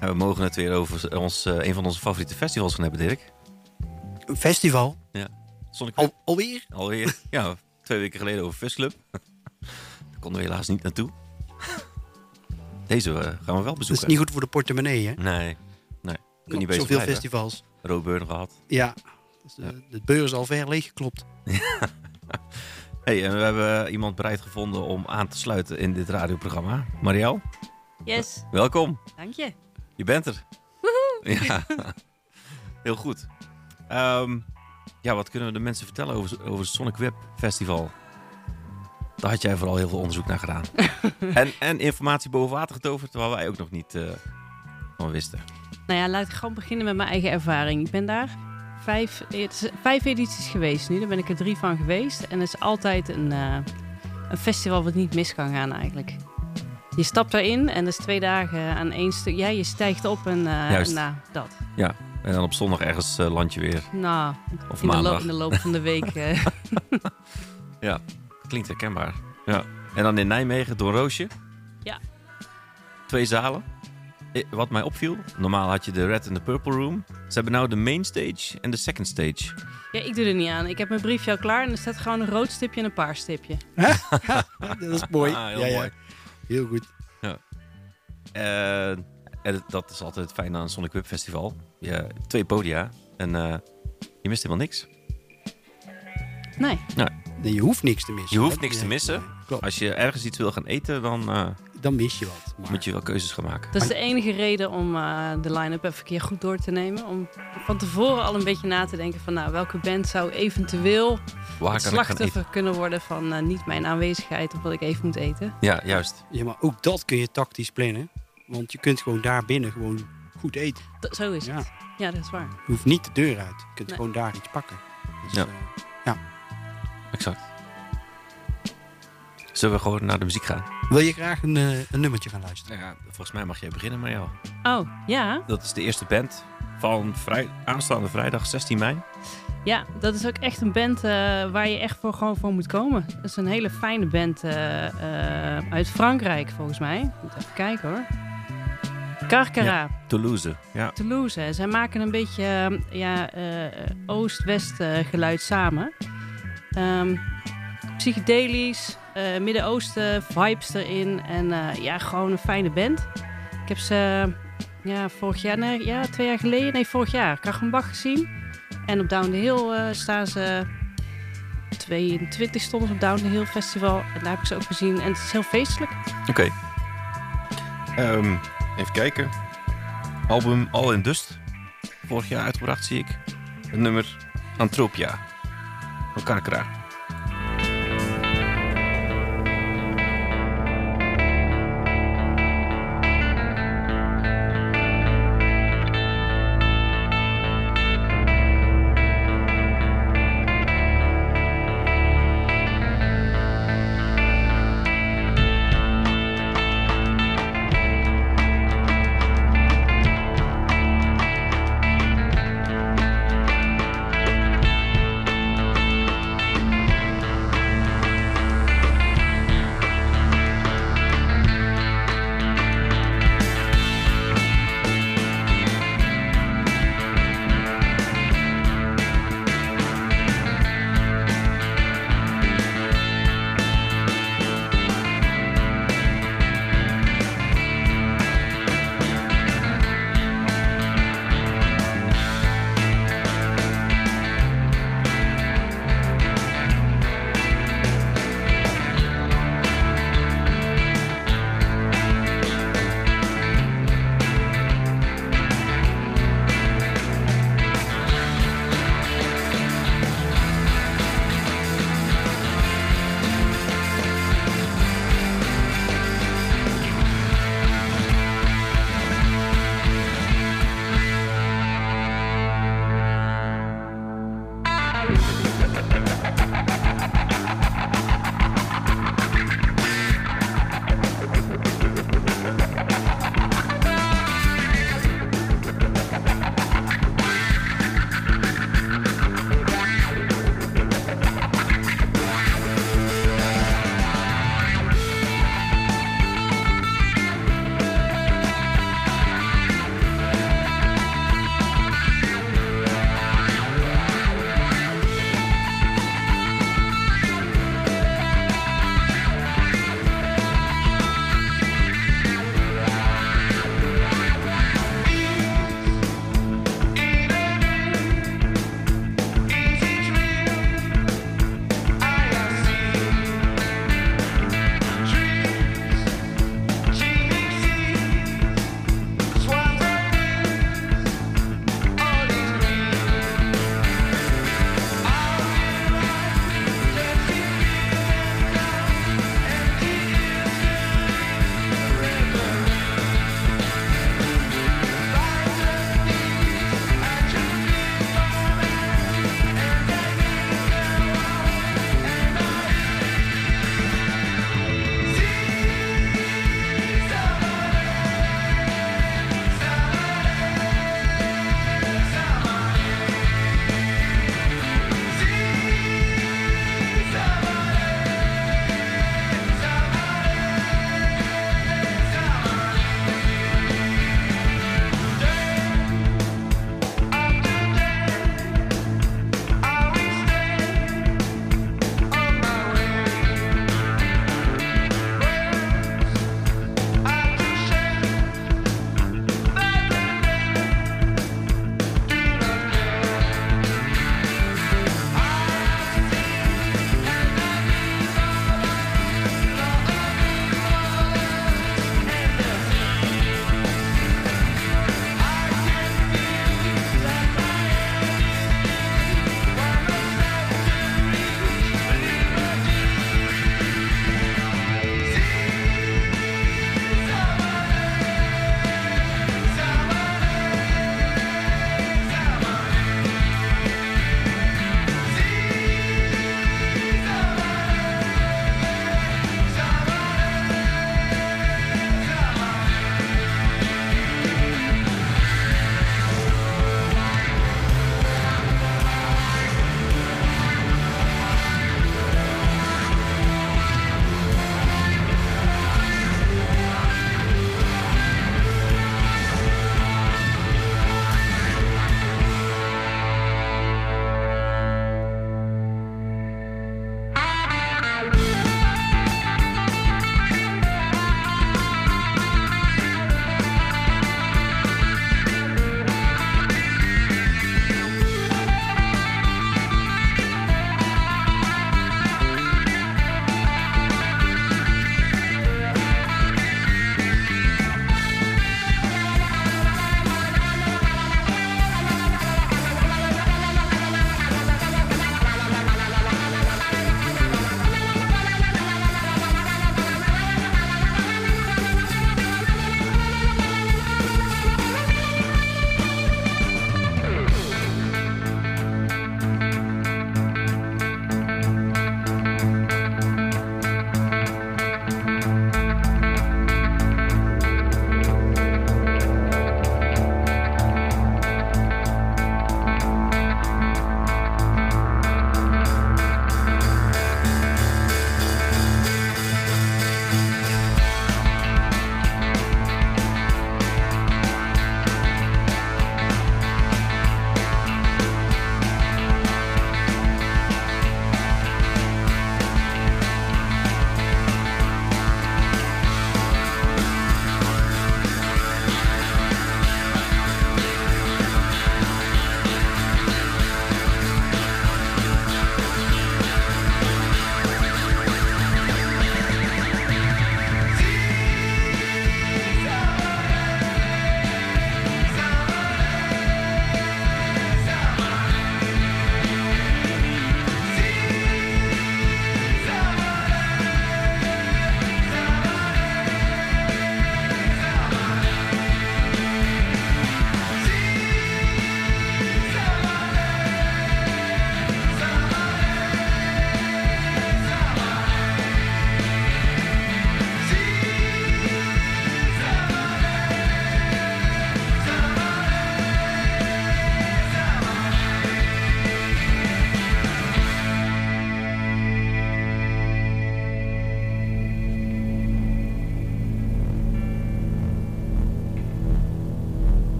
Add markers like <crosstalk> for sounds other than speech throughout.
En we mogen het weer over ons, eh, een van onze favoriete festivals gaan hebben, Dirk. Een festival? Sonic Al, alweer? Alweer. <laughs> Ja, twee weken geleden over Festclub. <laughs> Daar konden we helaas niet naartoe. <laughs> Deze eh, gaan we wel Dat is bezoeken. niet goed voor de portemonnee, hè? Nee, nee. Kun niet bezig Zoveel blijven. festivals. Roadburn gehad. Ja. Dus, eh, De beurs is al ver leeggeklopt. hey, en we hebben iemand bereid gevonden om aan te sluiten in dit radioprogramma. Marielle, Yes, welkom. dank je. Je bent er. Ja, heel goed. Ehm, ja, wat kunnen we de mensen vertellen over, over het Sonic Web Festival? Daar had jij vooral heel veel onderzoek naar gedaan. <laughs> en, en informatie boven water getoverd, waar wij ook nog niet eh, van wisten. Nou ja, laat ik gewoon beginnen met mijn eigen ervaring. Ik ben daar vijf, vijf edities geweest nu. Daar ben ik er drie van geweest. En het is altijd een, eh, een festival wat niet mis kan gaan eigenlijk. Je stapt erin en dat is twee dagen aan één stuk. Ja, je stijgt op en eh Juist. nou, dat. En dan op zondag ergens eh, land je weer. Nou, Of in de, maandag. in de loop van de week. eh, <laughs> Klinkt herkenbaar. Ja. En dan in Nijmegen, door Roosje. Ja. Twee zalen. Wat mij opviel, normaal had je de Red en de Purple Room. Ze hebben nou de main stage en de second stage. ja, ik doe er niet aan. Ik heb mijn briefje al klaar en er staat gewoon een rood stipje en een paars stipje. <laughs> dat is mooi. Ah, heel ja, ja. Heel goed. Eh, en dat is altijd het fijne aan een Sonic Web Festival. Je, twee podia en eh, je mist helemaal niks. Nee. Nee, je hoeft niks te missen. Je hoeft niks te Ja, missen. nee, klopt. Als je ergens iets wil gaan eten, dan eh, Dan mis je wat. Maar moet je wel keuzes gaan maken. Dat is de enige reden om eh, de line-up even een keer goed door te nemen. Om van tevoren al een beetje na te denken van nou, welke band zou eventueel Waar slachtoffer kunnen worden van eh, niet mijn aanwezigheid of wat ik even moet eten. Ja, juist. Ja, maar ook dat kun je tactisch plannen. Want je kunt gewoon daar binnen gewoon goed eten. Dat, zo is Ja. het. Ja, dat is waar. Je hoeft niet de deur uit. Je kunt Nee. gewoon daar iets pakken. Dus, Ja. eh, Exact. Zullen we gewoon naar de muziek gaan? wil je graag een, eh, een nummertje gaan luisteren? Ja, volgens mij mag jij beginnen, Marjel. Oh, ja. Dat is de eerste band van vrij, aanstaande vrijdag 16 mei. Ja, dat is ook echt een band eh, waar je echt voor, gewoon voor moet komen. Dat is een hele fijne band eh, eh, uit Frankrijk, volgens mij. Ik moet even kijken hoor. Carcara. Toulouse. Ja. Toulouse. Zij maken een beetje eh, ja, eh, Oost-West eh, geluid samen. Ehm, psychedelisch, eh, Midden-Oosten, vibes erin. En eh, ja, gewoon een fijne band. Ik heb ze ja, vorig jaar, ja, twee jaar geleden, nee, vorig jaar, Krachenbach gezien. En op Down the Hill eh, staan ze 22 stonden op Down the Hill Festival. En daar heb ik ze ook gezien. En het is heel feestelijk. Oké. Ehm, even kijken. Album All in Dust. Vorig jaar uitgebracht, zie ik. Het nummer Antropia. Van Karkra.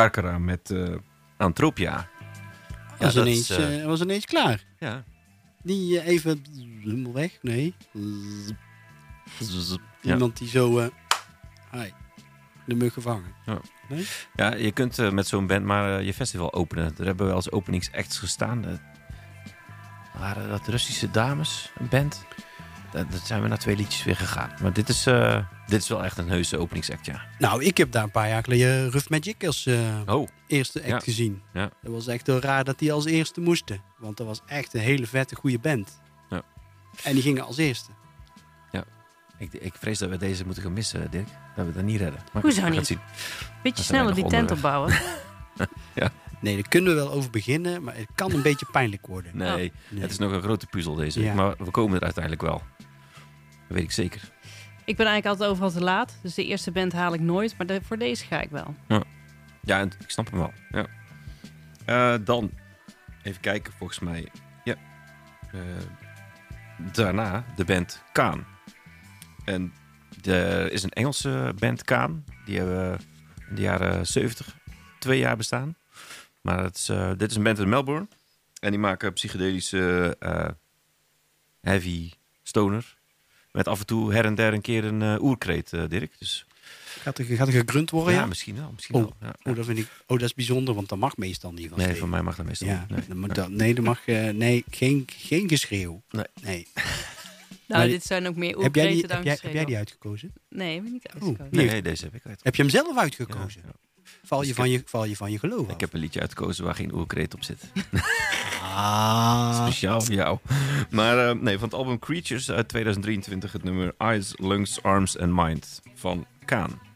Carcara met eh, Antropia. was, dat ineens, is, eh, eh, was ineens klaar. Ja. Die even helemaal weg. Nee. Ja. Iemand die zo... eh hi, de mug gevangen. Ja, je kunt met zo'n band maar je festival openen. Er hebben wel eens openingsacts gestaan. Waren dat Russische dames, een band? Dat, zijn we na twee liedjes weer gegaan. Maar dit is, eh, dit is wel echt een heuse openingsact, ja. Nou, ik heb daar een paar jaar geleden Rough Magic als eh, Oh, eerste act Ja. gezien. Ja. Dat was echt heel raar dat die als eerste moesten. Want dat was echt een hele vette, goede band. Ja. En die gingen als eerste. ik, ik vrees dat we deze moeten gaan missen, Dirk. Dat we dat niet redden. Maar Hoezo niet? zien. Beetje sneller die tent opbouwen. <laughs> Nee, daar kunnen we wel over beginnen, maar het kan een beetje pijnlijk worden. Nee, Nee. het is nog een grote puzzel deze. Ja. Maar we komen er uiteindelijk wel. Dat weet ik zeker. Ik ben eigenlijk altijd overal te laat. Dus de eerste band haal ik nooit. Maar de- voor deze ga ik wel. Ja, en ik snap hem wel. Ja. Eh, dan, even kijken, volgens mij. Ja. Eh, daarna de band Kaan. En er is een Engelse band Kaan. Die hebben in de jaren 70 twee jaar bestaan. Maar het is, eh, dit is een band uit Melbourne. En die maken psychedelische eh, heavy stoner. Met af en toe her en der een keer een eh, oerkreet, eh, Dirk. Dus Gaat er, gaat er gegrunt worden? ja, Ja, misschien wel. Misschien Oh. wel. Ja. Oh, dat vind ik, oh, dat is bijzonder, want dat mag meestal niet van Nee, van mij mag dat meestal Ja, niet. Nee. dat nee, dat mag, nee geen, geen geschreeuw. Nee. nee. <laughs> Nou, Maar dit zijn ook meer Heb, jij die, oerkreten dan heb, jij, heb jij die uitgekozen? Nee, heb ik niet uitgekozen. heeft- Nee, deze heb ik uit. Heb je hem zelf uitgekozen? Val, Dus je van je, val je van je geloof af? Ik heb een liedje uitgekozen waar geen oerkreet op zit. Ah. <laughs> Speciaal voor jou. Maar eh, nee, van het album Creatures uit 2023 het nummer Eyes, Lungs, Arms and Mind van Kaan.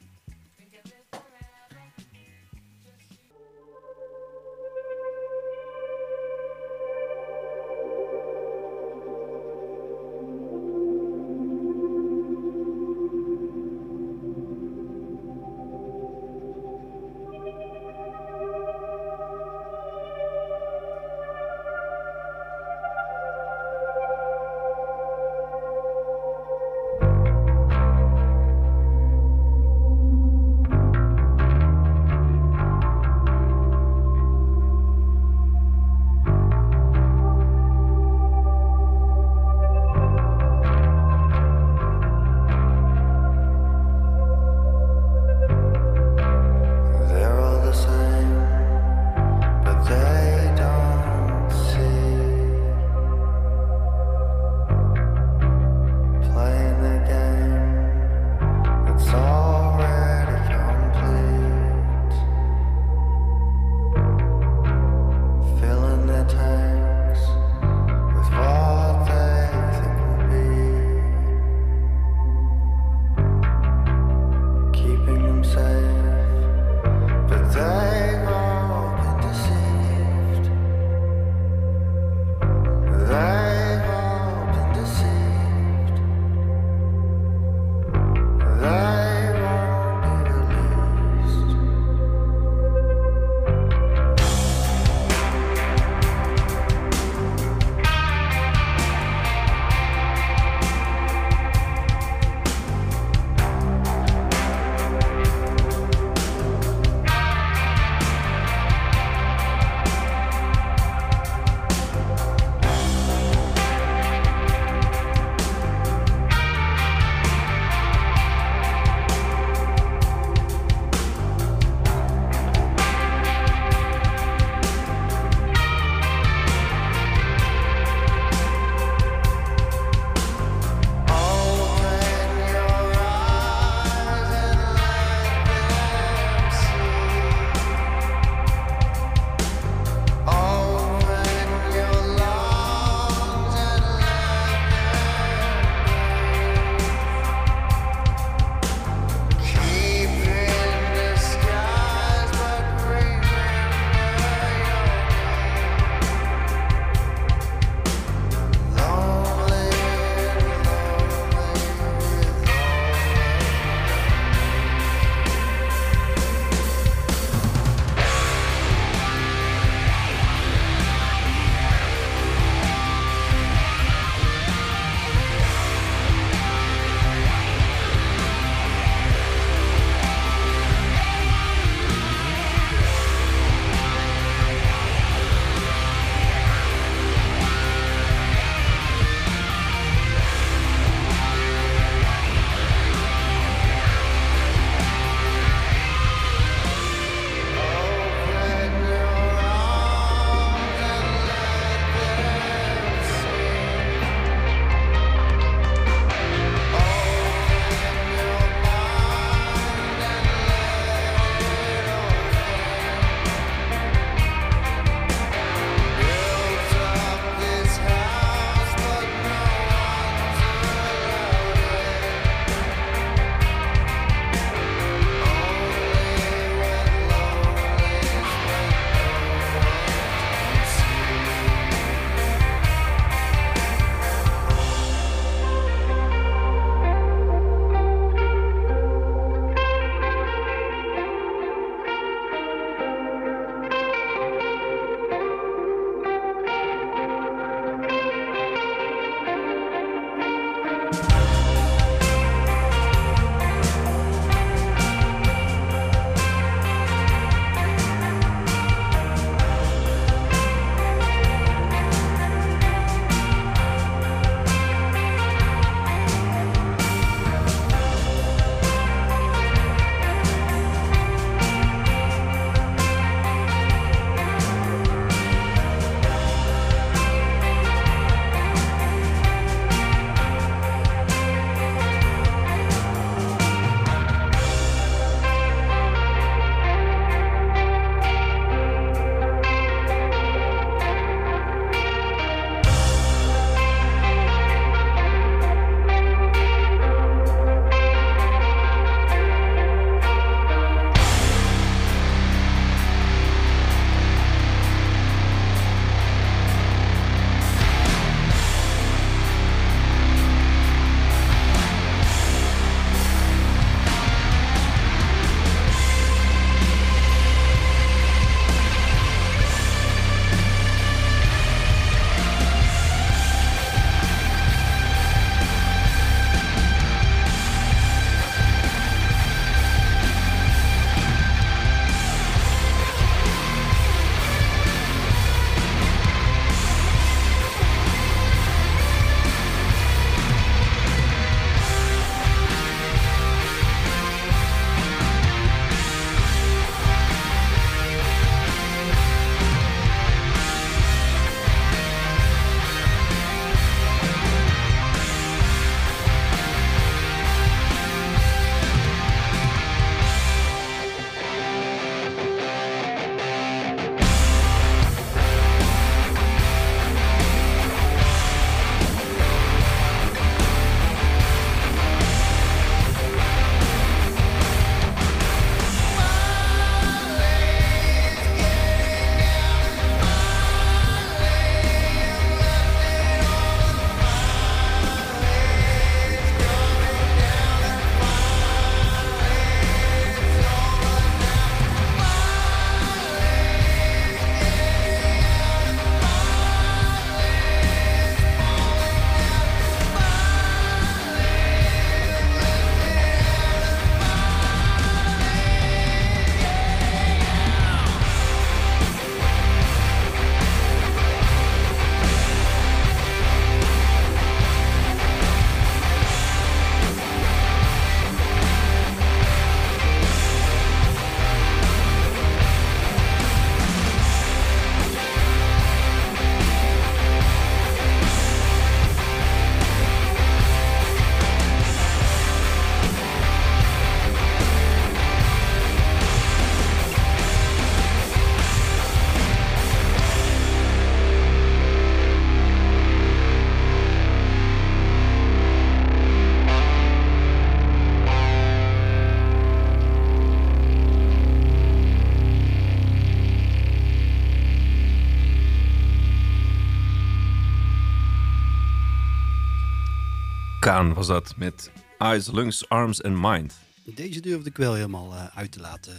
Kaan was dat met Eyes, Lungs, Arms and Mind. Deze durfde ik wel helemaal eh, uit te laten.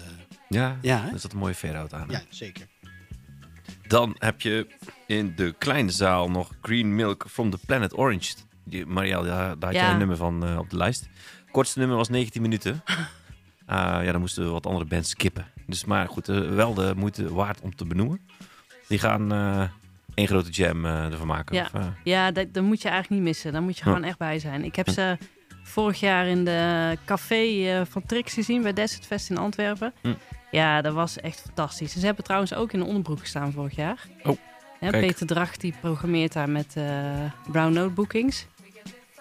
Ja, Ja, er zat een mooie fade-out aan. hè? Ja, zeker. Dan heb je in de kleine zaal nog Green Milk from the Planet Orange. Die, Marielle, daar, daar had Ja. jij een nummer van eh, op de lijst. Kortste nummer was 19 minuten. <laughs> Ah, ja, dan moesten we wat andere bands skippen. Dus maar goed, eh, wel de moeite waard om te benoemen. Die gaan eh één grote jam eh, ervan maken. Ja. Of, eh, Ja, dat, dat moet je eigenlijk niet missen. Daar moet je gewoon echt bij zijn. Ik heb ze vorig jaar in de café eh, van Trix gezien bij Desert Fest in Antwerpen. Ja, dat was echt fantastisch. Ze hebben trouwens ook in de onderbroek gestaan vorig jaar. Oh. Peter Dracht die programmeert daar met Brown Note Bookings.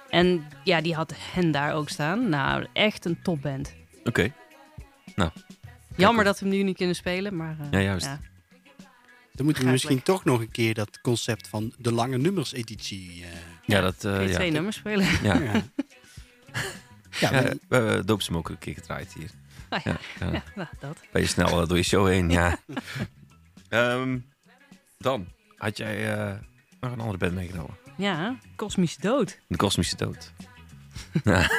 En ja, die had hen daar ook staan. Nou, echt een topband. Oké, Jammer dat we hem nu niet kunnen spelen, maar... Ja, juist. Dan moeten we misschien toch nog een keer dat concept van de lange nummers-editie. eh, ja, dat... eh, je ja. twee nummers spelen. Ja. ja. <laughs> ja, Ja, maar- we hebben Dope Smoke een keer gedraaid hier. Ah, ja. Ja, nou, dat. Ben je snel eh, door je show heen, <laughs> ja. Ehm, dan had jij eh, nog een andere band meegenomen. Ja, Kosmische Dood. De Kosmische Dood. <laughs>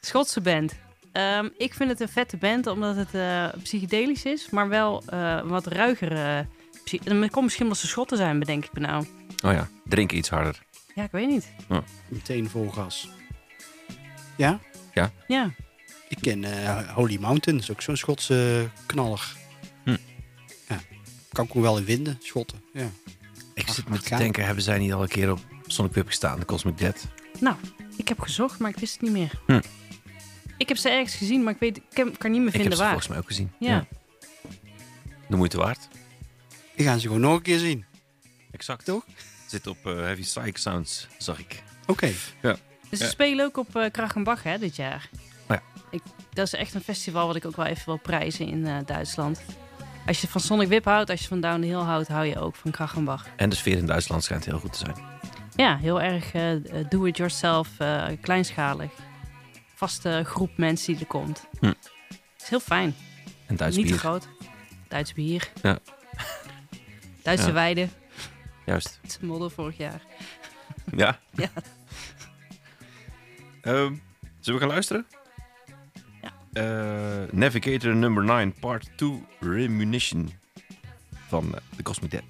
Schotse band. Ehm, ik vind het een vette band omdat het eh, psychedelisch is, maar wel eh, wat ruiger. Eh, Het komt misschien omdat ze Schotten zijn, bedenk ik me nou. Oh ja, drinken iets harder. Ja, ik weet niet. meteen vol gas. Ja, Ja, ik ken eh, Holy Mountain, dat is ook zo'n Schotse knaller. Hm. Ja, kan ik me wel in vinden, Schotten. Ja. Ik Ach, zit me te ja. denken, hebben zij niet al een keer op Sonic gestaan, de Cosmic Dead? nou, ik heb gezocht, maar ik wist het niet meer. Hm. Ik heb ze ergens gezien, maar ik, weet, ik kan, niet meer Ik heb vinden ze waar. volgens mij ook gezien. Ja. De moeite waard. Die gaan ze gewoon nog een keer zien. Exact. Toch? Zit op eh, Heavy Psych Sounds, zag ik. Oké. Dus ze Ja. spelen ook op uh, Krachenbach hè, dit jaar. Oh ja. ik, dat is echt een festival wat ik ook wel even wil prijzen in eh, Duitsland. Als je van Sonic Whip houdt, als je van Down the Hill houdt, hou je ook van Krachenbach. En de sfeer in Duitsland schijnt heel goed te zijn. Ja, heel erg eh, eh, do-it-yourself, eh, kleinschalig. Vaste groep mensen die er komt. Hm. is heel fijn. En Duits Niet te bier. groot. Duits bier. Ja. Duitse Ja. weide. Juist. Een model vorig jaar. <laughs> Ja. Ja. <laughs> Ehm, zullen we gaan luisteren? Ja. Eh, Navigator number 9, part 2, Remunition van eh, The Cosmic Dead.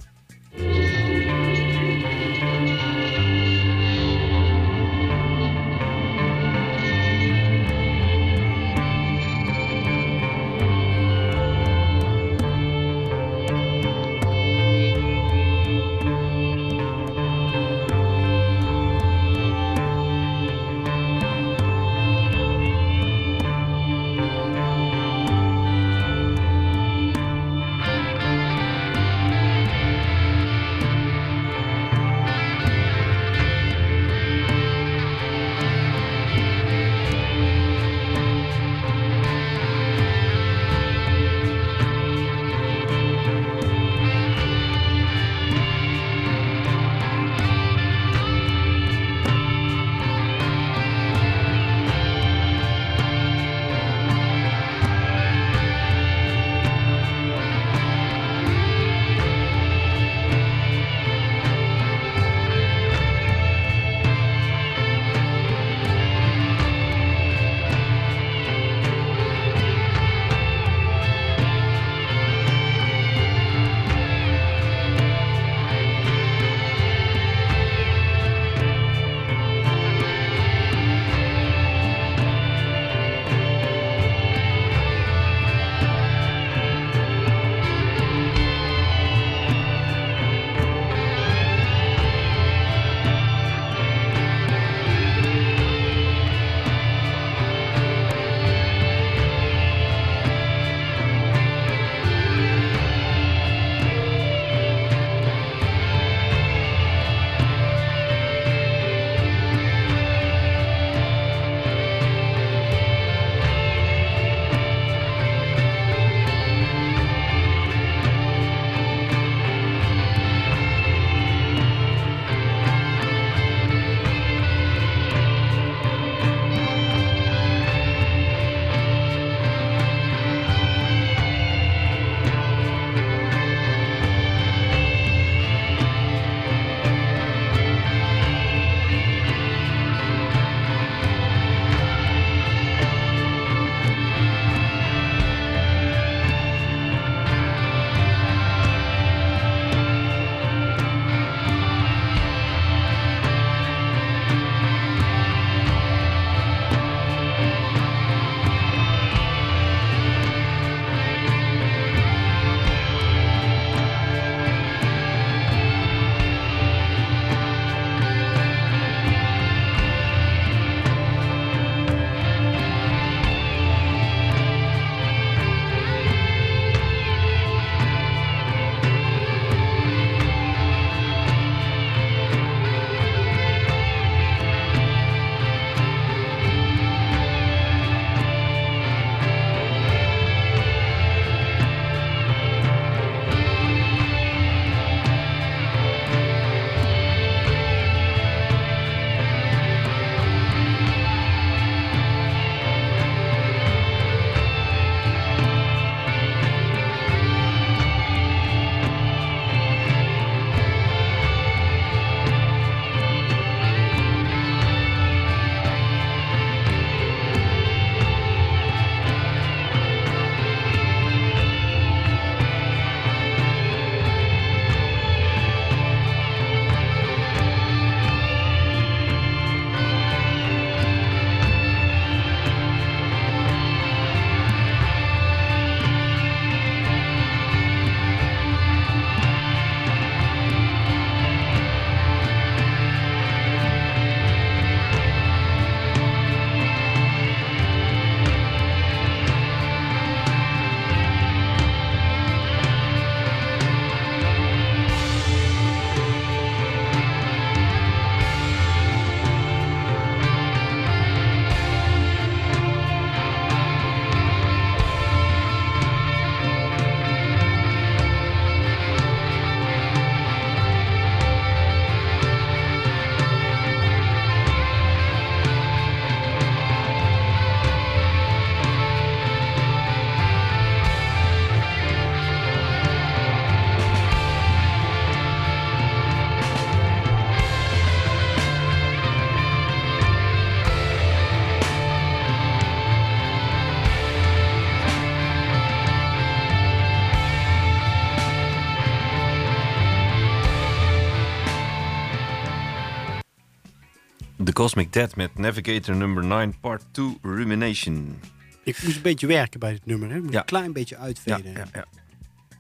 Cosmic Dead met Navigator number 9, part 2, Rumination. Ik moest een beetje werken bij dit nummer. Hè? Ik moest Ja. een klein beetje Ja, uitveden. ja, ja.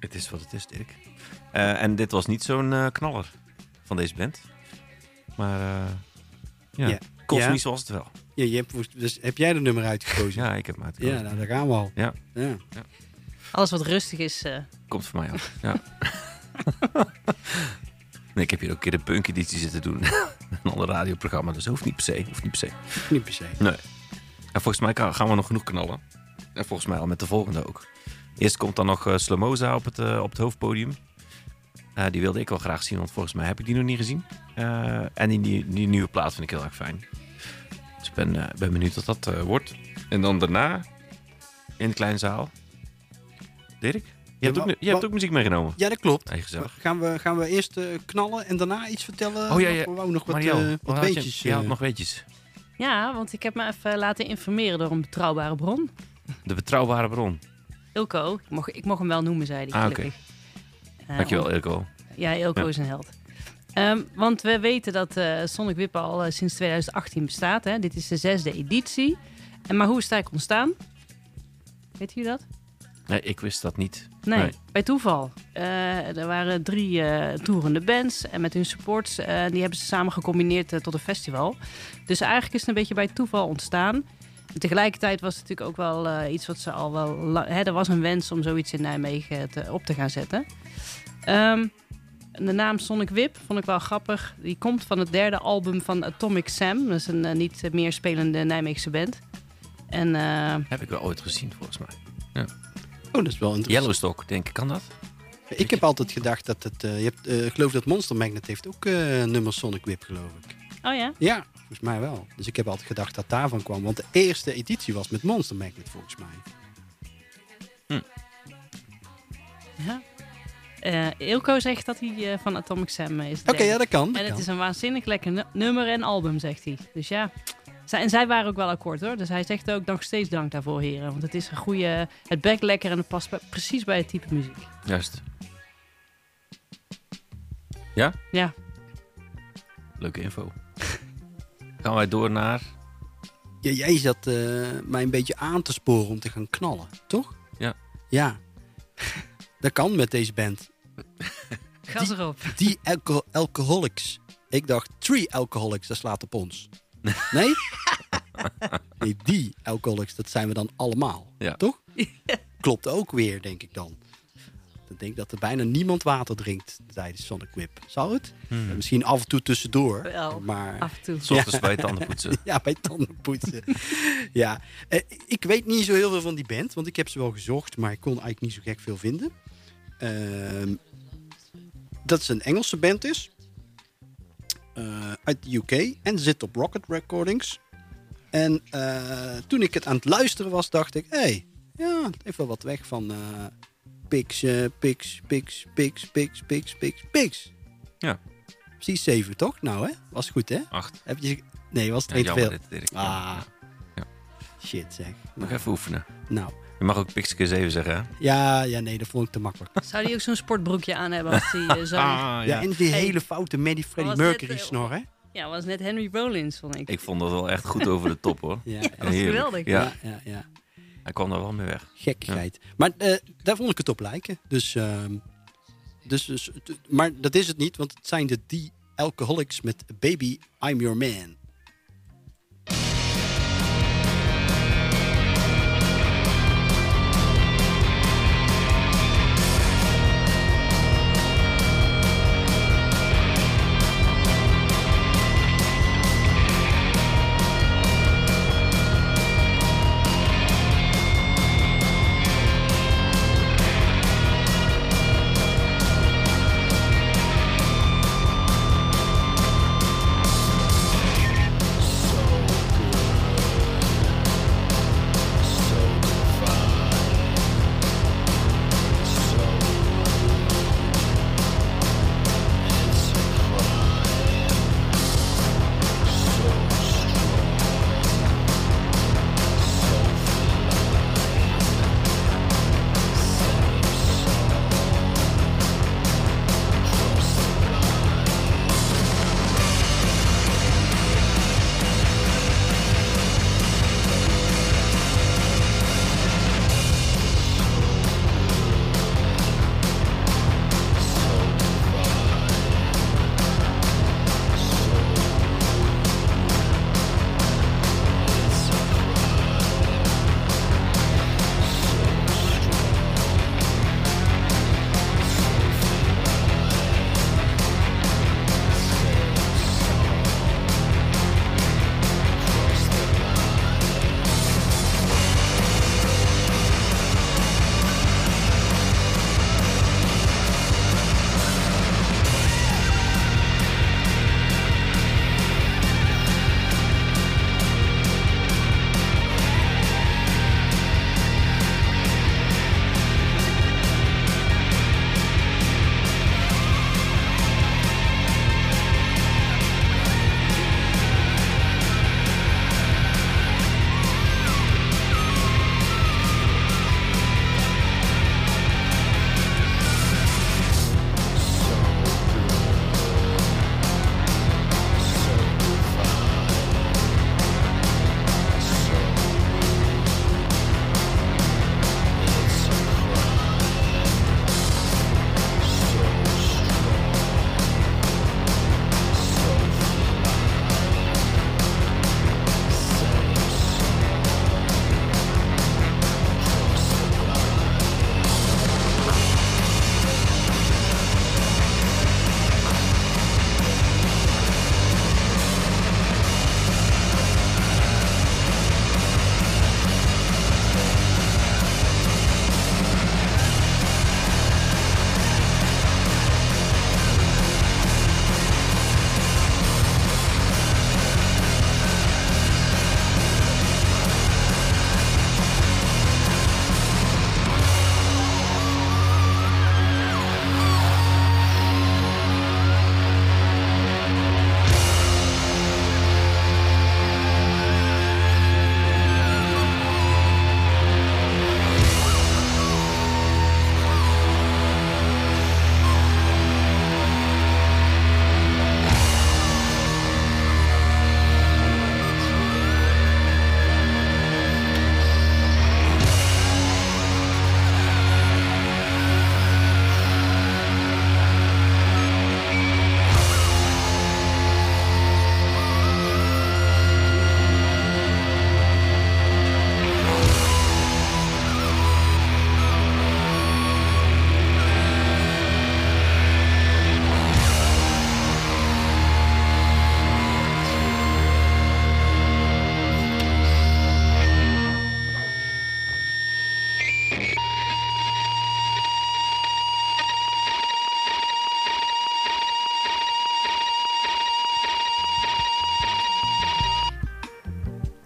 Het is wat het is, Dirk. Eh, en dit was niet zo'n eh, knaller van deze band. Maar eh ja, Ja. kosmisch Ja. zoals het wel. Ja, je hebt, dus heb jij de nummer uitgekozen? Ja, ik heb hem Ja, uitgekozen. nou, daar gaan we al. Ja. ja. Alles wat rustig is. eh, Komt van mij af. <laughs> Ja. <laughs> nee, ik heb hier ook een keer de punk editie zitten doen. <laughs> <laughs> een ander radioprogramma, dus hoeft niet per se. Hoeft niet per se. Niet per se. Nee. En volgens mij gaan we nog genoeg knallen. En volgens mij al met de volgende ook. Eerst komt dan nog eh, Slomoza op het, eh, op het hoofdpodium. Eh, die wilde ik wel graag zien, want volgens mij heb ik die nog niet gezien. En die, die, die nieuwe plaat vind ik heel erg fijn. Dus ik ben, ben benieuwd wat dat wordt. En dan daarna, in de kleine zaal. Dirk, hebt, ook, je hebt ook muziek meegenomen. Ja, dat klopt. Hey, gezellig. Gaan we, gaan we eerst eh, knallen en daarna iets vertellen? Oh ja, ja. Of we wou nog wat, Marielle, eh, wat weetjes. Je had eh, nog weetjes. ja, want ik heb me even laten informeren door een betrouwbare bron. De betrouwbare bron. Ilko, ik mocht, ik mocht hem wel noemen, zei hij. Ah, oké. gelukkig. Eh, Dankjewel, Ilko. Ja, Ilko Ja. is een held. Ehm, want we weten dat eh Sonic Wip al sinds 2018 bestaat. Hè? Dit is de zesde editie. En, maar hoe is het eigenlijk ontstaan? Weet jullie dat? Nee, ik wist dat niet. Nee, Nee. bij toeval. Eh, er waren drie eh toerende bands en met hun supports, eh, die hebben ze samen gecombineerd eh, tot een festival. Dus eigenlijk is het een beetje bij toeval ontstaan. En tegelijkertijd was het natuurlijk ook wel eh, iets wat ze al wel... Hè, er was een wens om zoiets in Nijmegen te, op te gaan zetten. Ehm, de naam Sonic Whip vond ik wel grappig. Die komt van het derde album van Atomic Sam. Dat is een eh, niet meer spelende Nijmeegse band. En eh, Heb ik wel ooit gezien, volgens mij. Oh, dat is wel interessant. Yellowstock, denk ik. Kan dat? Ik heb altijd gedacht dat het... eh, je hebt, eh, ik geloof dat Monster Magnet heeft ook eh nummer Sonic Whip, geloof ik. oh ja, Ja, volgens mij wel. Dus ik heb altijd gedacht dat daarvan kwam. Want de eerste editie was met Monster Magnet, volgens mij. Ja. Eh Ilko zegt dat hij eh, van Atomic Sam is. Oké, ja, dat kan. dat En het kan. is een waanzinnig lekker nu- nummer en album, zegt hij. Dus ja. Zij, en zij waren ook wel akkoord hoor. Dus hij zegt ook nog steeds dank daarvoor, heren. Want het is een goede. Het bekt lekker en het past bij- precies bij het type muziek. Juist. Ja? Ja. Leuke info. <laughs> Gaan wij door naar... Ja, jij zat eh, mij een beetje aan te sporen om te gaan knallen, toch? Ja. Ja. dat kan met deze band. Gas erop. Die alco alcoholics. Ik dacht, three alcoholics, dat slaat op ons. Nee? <laughs> nee, die alcoholics, dat zijn we dan allemaal. Ja. Toch? <laughs> Klopt ook weer, denk ik dan. Ik denk dat er bijna niemand water drinkt tijdens Sonic Whip. Zou het? Hmm. Misschien af en toe tussendoor. Wel. Maar Af en toe. S ochtends bij het tandenpoetsen. ja, bij tandenpoetsen. <laughs> ja, Eh, ik weet niet zo heel veel van die band, want ik heb ze wel gezocht, maar ik kon eigenlijk niet zo gek veel vinden. Ehm, dat het een Engelse band is. Eh, uit de UK en zit op Rocket Recordings. En eh, toen ik het aan het luisteren was, dacht ik, hé, hey, ja, het heeft wel wat weg van eh Pix, Pix, Pix, Pix, Pix, Pix, Pix, Pix. Ja. Precies 7, toch? Nou, hè? Was goed, hè? Acht. Heb je... Nee, was het Ja, niet veel? dit. Ah. Ja. Shit, zeg. Nog even oefenen. Nou, Je mag ook Pixke 7 zeggen, hè? ja, ja, nee, dat vond ik te makkelijk. <laughs> Zou hij ook zo'n sportbroekje aan hebben als hij eh, zo... <laughs> ja. en die Hey. hele foute Maddie Freddie Mercury eh, snor, hè? Ja, was net Henry Rollins, vond ik. Ik vond dat wel echt goed over de top, hoor. <laughs> Ja, Ja, dat was geweldig. Ja, ja, ja, ja. hij kwam er wel mee weg. Gekkigheid. Maar eh, daar vond ik het op lijken. Dus, ehm, dus, dus, maar dat is het niet, want het zijn de die alcoholics met Baby, I'm Your Man.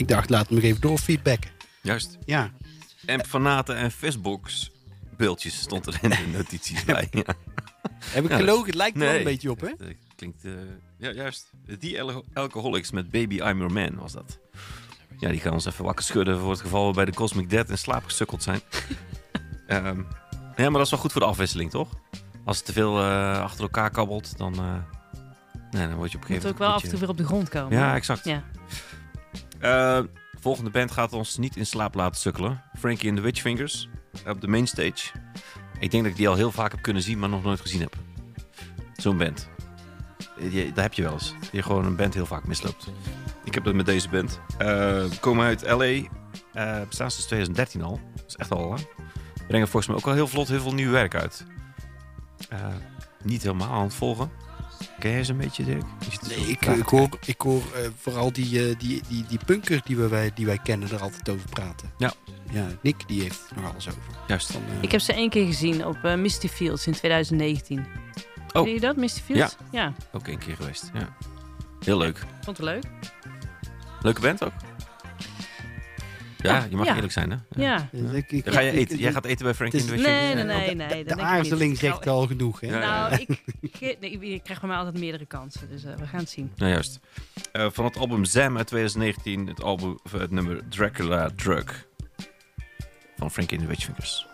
Ik dacht, laat me even doorfeedbacken. Juist. Ja. Amp-fanaten en Fastbox beeldjes stond er in de notities bij. <laughs> Ja. Heb ik Ja, gelogen? Het lijkt er wel een beetje op, hè? Eh, klinkt... eh, ja, juist. Die Al- Alcoholics met Baby I'm Your Man was dat. Ja, die gaan ons even wakker schudden voor het geval we bij de Cosmic Dead in slaap gesukkeld zijn. <laughs> Ehm, ja, maar dat is wel goed voor de afwisseling, toch? Als het te veel eh, achter elkaar kabbelt, dan... eh, nee, dan word je op een Moet gegeven ook wel af moment... en toe weer op de grond komen. Ja, exact. Ja. Eh, volgende band gaat ons niet in slaap laten sukkelen. Frankie and the Witchfingers op de mainstage. Ik denk dat ik die al heel vaak heb kunnen zien, maar nog nooit gezien heb. Zo'n band. Eh, Die, daar heb je wel eens. Die gewoon een band heel vaak misloopt. Ik heb dat met deze band. Eh, we komen uit L.A. Eh bestaan sinds 2013 al. Dat is echt al lang. Brengen volgens mij ook al heel vlot heel veel nieuw werk uit. Eh, niet helemaal aan het volgen. Ken jij ze een beetje, Dirk? Nee, ik, hoor, ik hoor eh, vooral die, eh, die, die, die punker die wij, die wij kennen er altijd over praten. Ja. Ja, Nick die heeft er nog alles over. Juist. Van, eh, Ik heb ze één keer gezien op eh, Misty Fields in 2019. Oh. Ken je dat, Misty Fields? Ja. Ook één keer geweest. Ja. Heel leuk. Vond het leuk? Leuke band ook. Ja, Ja, je mag ja. eerlijk zijn, hè? Ja. eh, ik- ik- Dan ga je ik- eten. Jij gaat eten bij Frankie in Witch Nee, nee, Finger? nee. nee de ik aarzeling zegt Nou, al genoeg, hè? Ja, ja. Nou, ik, nee, je krijgt van mij altijd meerdere kansen. Dus eh, we gaan het zien. Nou, juist. Eh, van het album Zam uit 2019, het, album, of het nummer Dracula Drug van Frankie in the Witchfingers.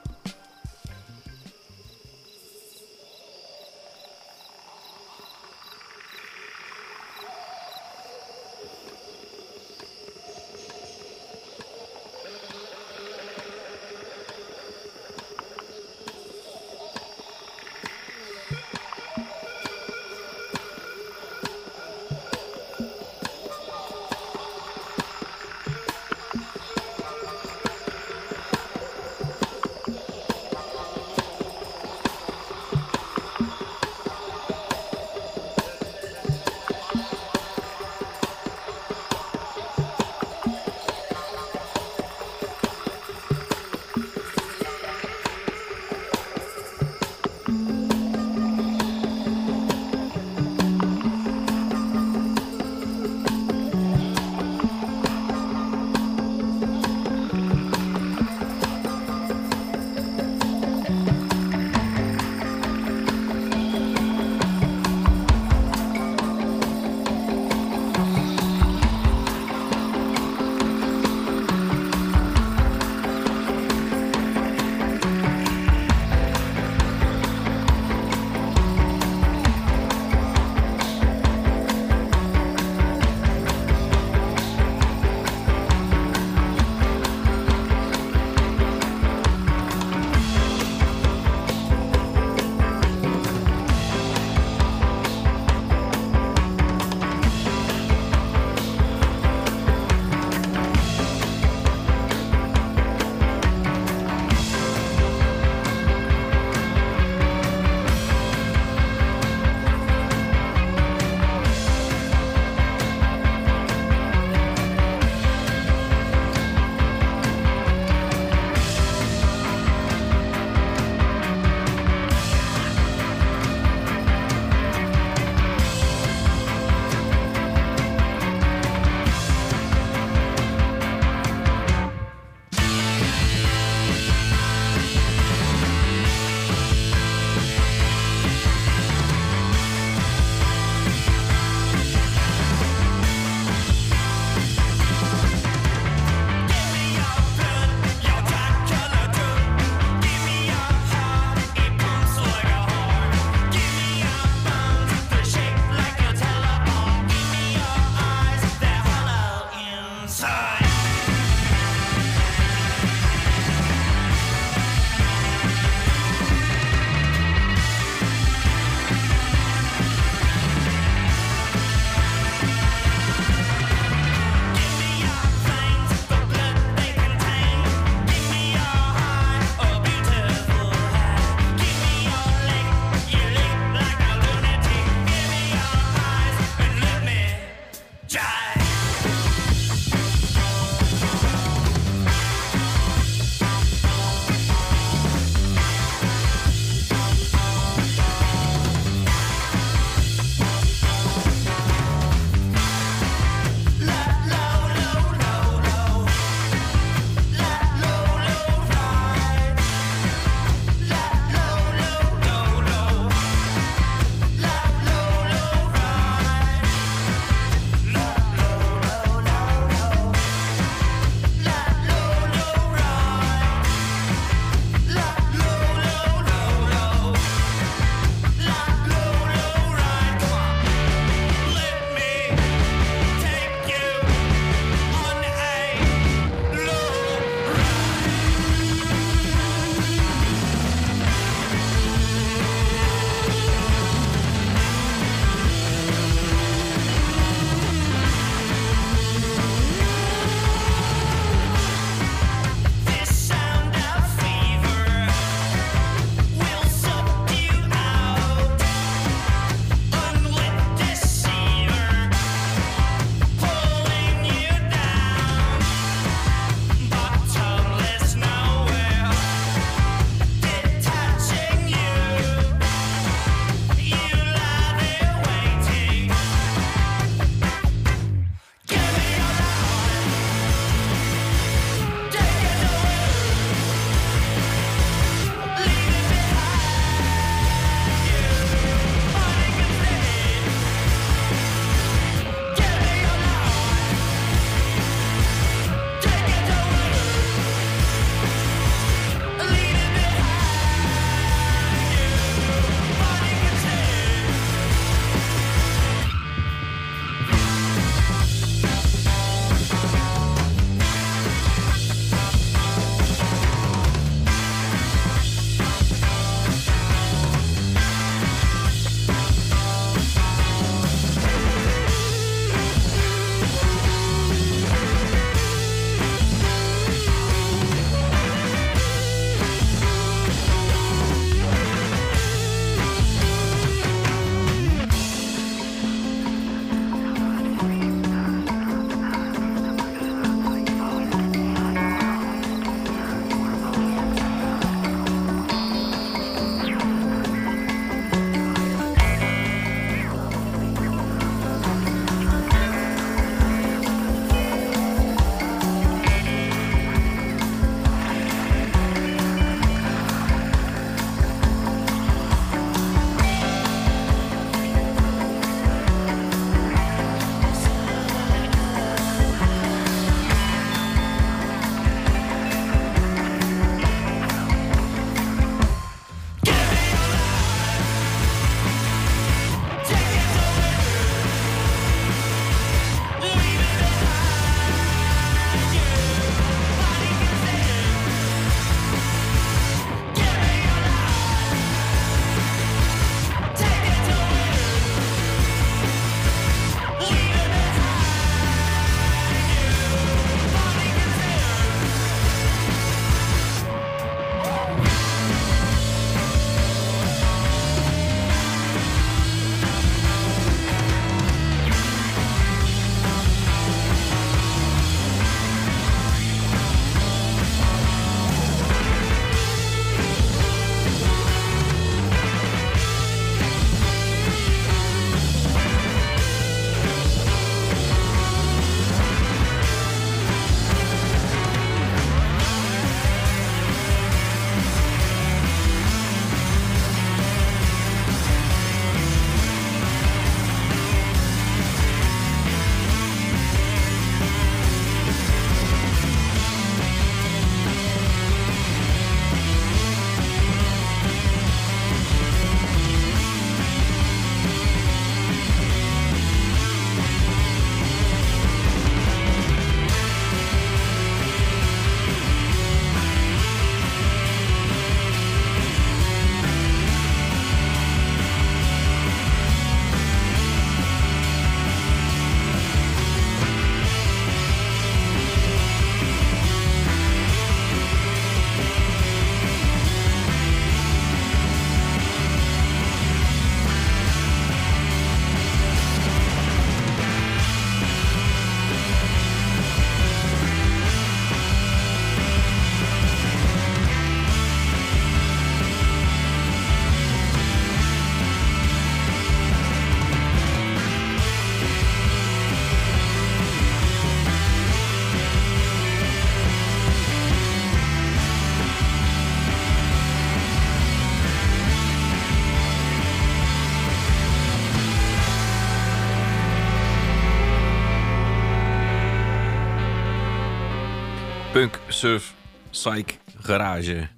Psych, garage,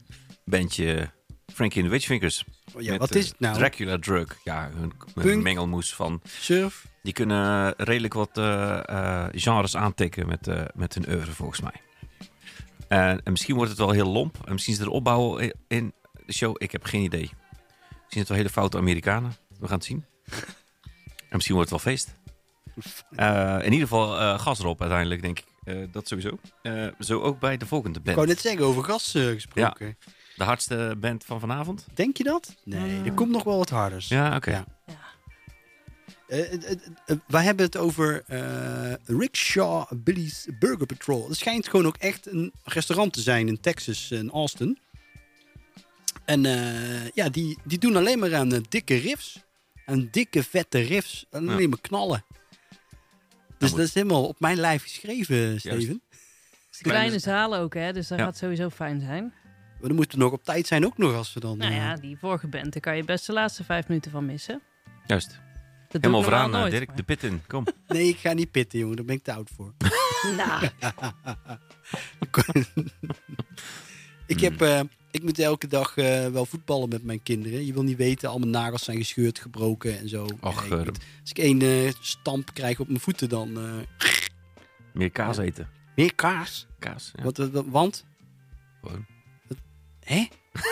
bandje Frankie and the Witchfingers. Oh ja, Met, wat is het nou? Dracula Drug. Ja, Punk. mengelmoes van... Surf? Die kunnen redelijk wat eh, eh, genres aantikken met, eh, met hun oeuvre, volgens mij. En, en misschien wordt het wel heel lomp. En misschien is er opbouw in de show. Ik heb geen idee. Misschien zijn het wel hele foute Amerikanen. We gaan het zien. <laughs> En misschien wordt het wel feest. In ieder geval gas erop uiteindelijk, denk ik. Eh, dat sowieso. Eh, zo ook bij de volgende Ik band. wou net zeggen, over gas eh, gesproken. De hardste band van vanavond. Denk je dat? Nee, er komt nog wel wat harders. Ja, oké. Ja. Eh, eh, wij hebben het over eh Rickshaw Billy's Burger Patrol. Het schijnt gewoon ook echt een restaurant te zijn in Texas en Austin. En eh, ja, die, die doen alleen maar aan dikke riffs. Aan dikke, vette riffs. En alleen Ja. maar knallen. Dus moet- dat is helemaal op mijn lijf geschreven, Steven. Kleine zaal ook, hè? Dus dat Ja. gaat sowieso fijn zijn. Maar dan moeten we nog op tijd zijn ook nog als we dan... Nou eh, ja, die vorige band, daar kan je best de laatste vijf minuten van missen. Juist. Dat Helemaal vooraan, eh, nooit, Dirk. maar- De pit in. Kom. <laughs> Nee, ik ga niet pitten, jongen. Daar ben ik te oud voor. <laughs> Nou, <laughs> Ik, heb, eh, ik moet elke dag eh, wel voetballen met mijn kinderen. Je wil niet weten, al mijn nagels zijn gescheurd, gebroken en zo. Och, Ja, ik moet- als ik één eh, stamp krijg op mijn voeten, dan eh, Meer kaas eten. meer kaas. Kaas, ja. Wat, want? Gewoon. Hè?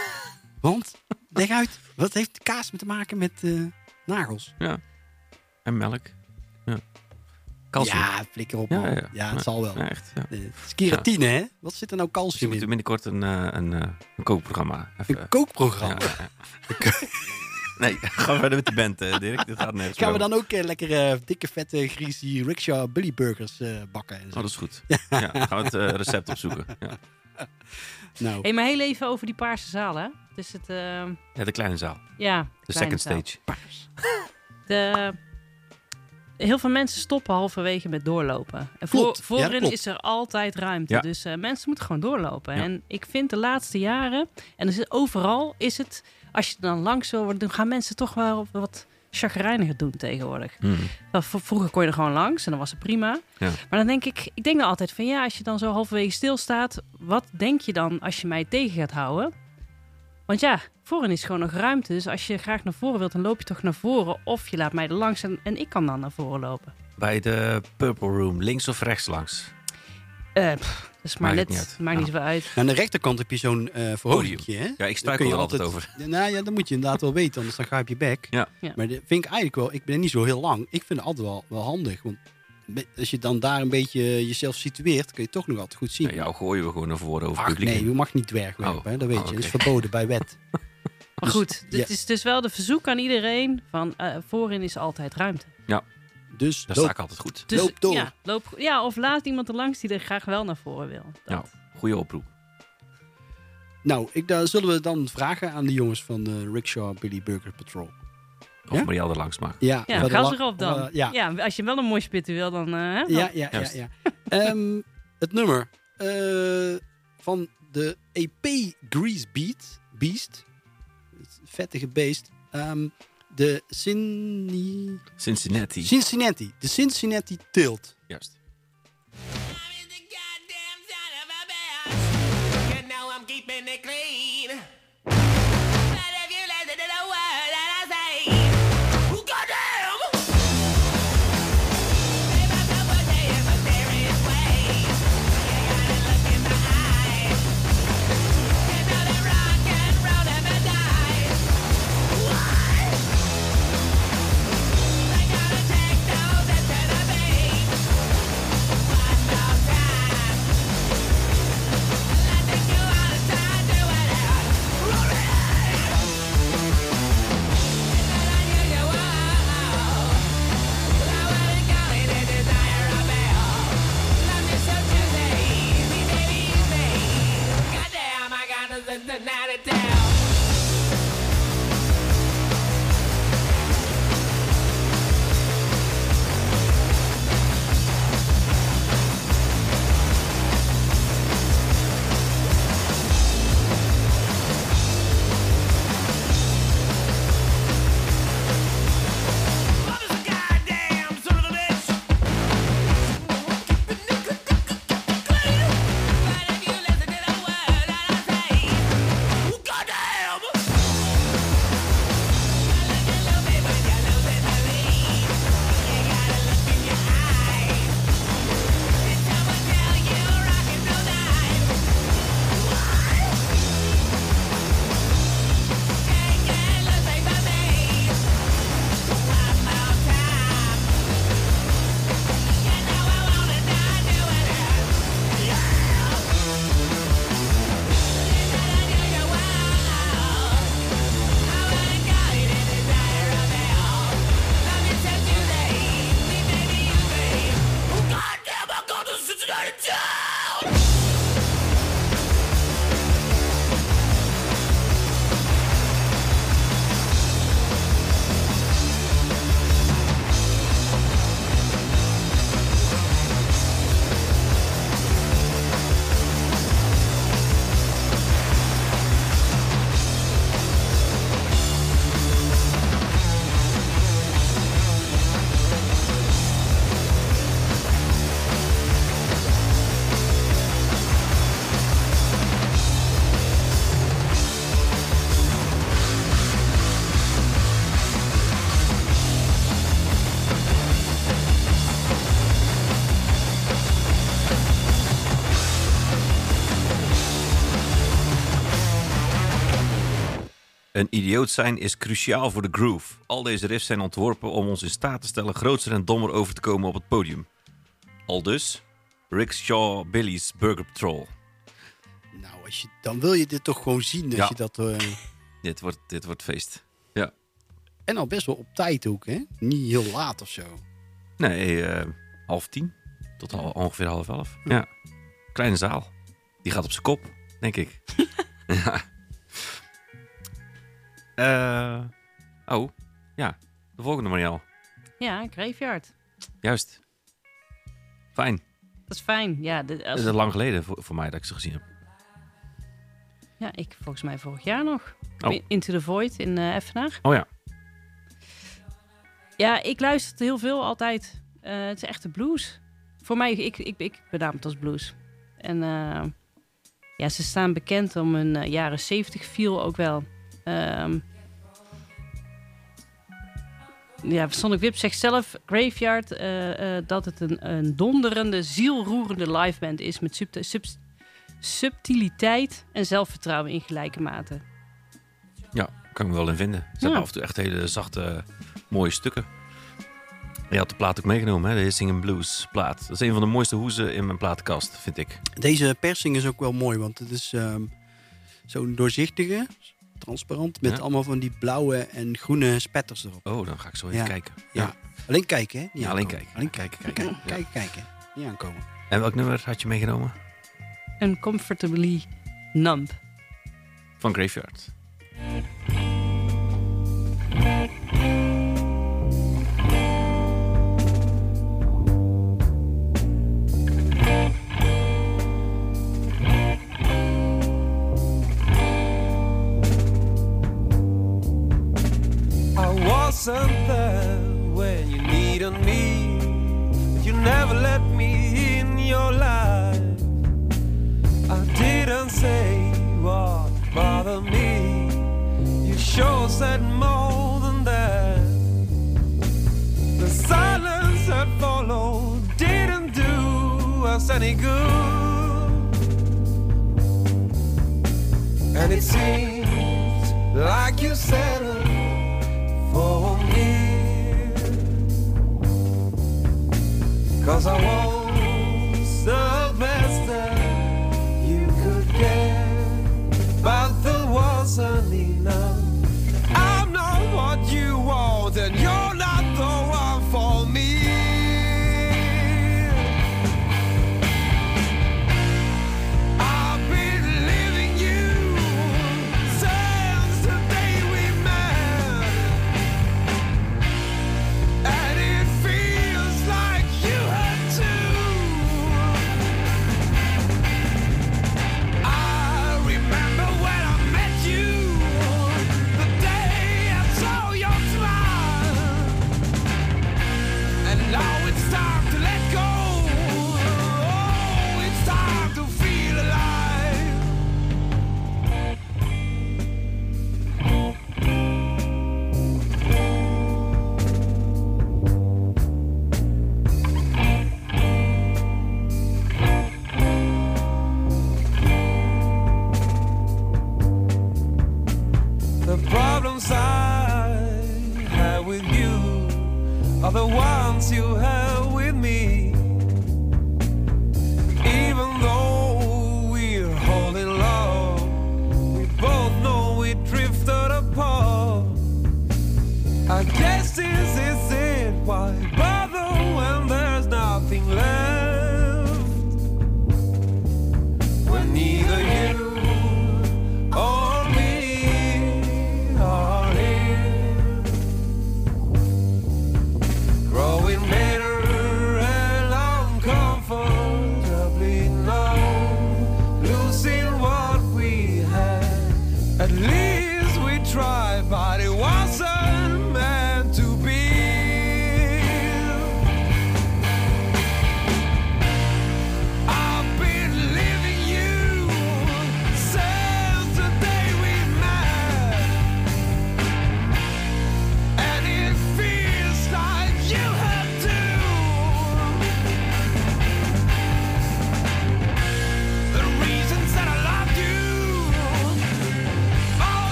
<laughs> want? Leg uit. Wat heeft kaas met te maken met nagels? En melk. Ja. Calcium. Ja, flikker op Ja, man. Ja, ja, ja. het zal wel. Ja, echt. Het is keratine, hè? Wat zit er nou je calcium moet in? binnenkort een, eh, een, eh, een kookprogramma. Even, Een kookprogramma. ja, ja. <laughs> <laughs> Nee, gaan we verder met de band, eh, Dirk. Dit gaat nergens Gaan we dan ook lekker eh, dikke, vette, greasy Rickshaw Billy Burgers eh, bakken? En Oh, zo? dat is goed. <laughs> Ja, gaan we het recept opzoeken. Ja. Nou, hey, maar heel even over die paarse zaal, hè? Dus het, ja, de kleine zaal. ja, De second zaal. stage. De, heel veel mensen stoppen halverwege met doorlopen. En voor. Ja, voorin is er altijd ruimte. Ja. Dus eh, mensen moeten gewoon doorlopen. Ja. En ik vind de laatste jaren, en dus overal is het, als je dan langs wil worden, dan gaan mensen toch wel wat chagrijniger doen tegenwoordig. Hmm. Vroeger kon je er gewoon langs en dan was het prima. Ja. Maar dan denk ik, ik denk dan altijd van ja, als je dan zo halverwege stilstaat, wat denk je dan als je mij tegen gaat houden? Want ja, voorin is gewoon nog ruimte. Dus als je graag naar voren wilt, dan loop je toch naar voren. Of je laat mij er langs en, en ik kan dan naar voren lopen. Bij de Purple Room, links of rechts langs? Eh, pff, dat is maar Maakt net, niet maakt niet zoveel uit. aan de rechterkant heb je zo'n eh verhogingje, hè? Ja, ik struikel er altijd altijd- over. Nou ja, dat moet je inderdaad wel weten, anders dan ga je op je bek. Ja. Ja. Maar dat vind ik eigenlijk wel, ik ben niet zo heel lang. Ik vind het altijd wel, wel handig. Want als je dan daar een beetje jezelf situeert, kun je toch nog altijd goed zien. Ja, jou gooien we gewoon naar voren over Ach publiek. nee, je mag niet dwergwerpen, Oh. hè? dat weet Oh, je. Dat is verboden bij wet. <laughs> Maar goed, ja. dit is dus wel de verzoek aan iedereen van eh, voorin is altijd ruimte. Dus Daar loop. sta ik altijd goed. Dus, Loop door. Ja, loop, ja, of laat iemand er langs die er graag wel naar voren wil. Dat. Ja, goede oproep. Nou, ik, daar zullen we dan vragen aan de jongens van de Rickshaw Billy Burger Patrol. Of Ja? Marielle er langs maakt. Ja, Ja, gas la- erop dan. eh, ja. ja. als je wel een moshpit wil, dan... eh, hè, Ja, ja, ja. Ja. Ehm, het nummer eh, van de EP Grease Beat, Beast, het vettige beest, ehm, de Cin- Cincinnati. Cincinnati, de Cincinnati Tilt. Juist. I'm in the goddamn son of a bitch. You know I'm keeping it clean. Een idioot zijn is cruciaal voor de groove. Al deze riffs zijn ontworpen om ons in staat te stellen groter en dommer over te komen op het podium. Al dus Rick Shaw Billy's Burger Patrol. Nou, als je, dan wil je dit toch gewoon zien. Als Ja. je dat, eh, Dit wordt, dit wordt feest. en al best wel op tijd ook, hè? Niet heel laat of zo. Nee, eh, half tien tot al, ongeveer half elf. Ja. Kleine zaal. Die gaat op zijn kop, denk ik. <laughs> ja. Eh, oh, ja. De volgende Marielle. Ja, Graveyard. Juist. Fijn. Dat is fijn. Ja, Het als, is lang geleden voor, voor mij dat ik ze gezien heb. ja, ik volgens mij vorig jaar nog. Oh. In- Into the Void in Effenaar. Oh ja. Ja, ik luister heel veel altijd. Eh, het is echt de blues. Voor mij, ik, ik, ik benaam het als blues. En ja, ze staan bekend om hun jaren 70 feel ook wel. Ehm, ja, Sonic Wip zegt zelf, Graveyard, eh, eh, dat het een, een donderende, zielroerende liveband is met subtiliteit en zelfvertrouwen in gelijke mate. Ja, kan ik me wel in vinden. Ze Ja. hebben af en toe echt hele zachte, mooie stukken. Je had de plaat ook meegenomen, hè? de Hissing and Blues plaat. Dat is een van de mooiste hoezen in mijn platenkast, vind ik. Deze persing is ook wel mooi, want het is ehm, zo'n doorzichtige, transparant, met Ja. allemaal van die blauwe en groene spetters erop. Oh, dan ga ik zo even Ja. kijken. Ja. Alleen kijken, hè? Niet Ja, alleen kijken. Alleen Kijken, kijken. kijken. Kijken, kijken, kijken. Niet aankomen. En welk nummer had je meegenomen? Uncomfortably numb. Van Graveyard. There when you needed me. You never let me in your life. I didn't say what bothered me. You sure said more than that. The silence that followed didn't do us any good. And it seems like you settled Cause I was the best that you could get, but there wasn't enough. I'm not what you want, and you're are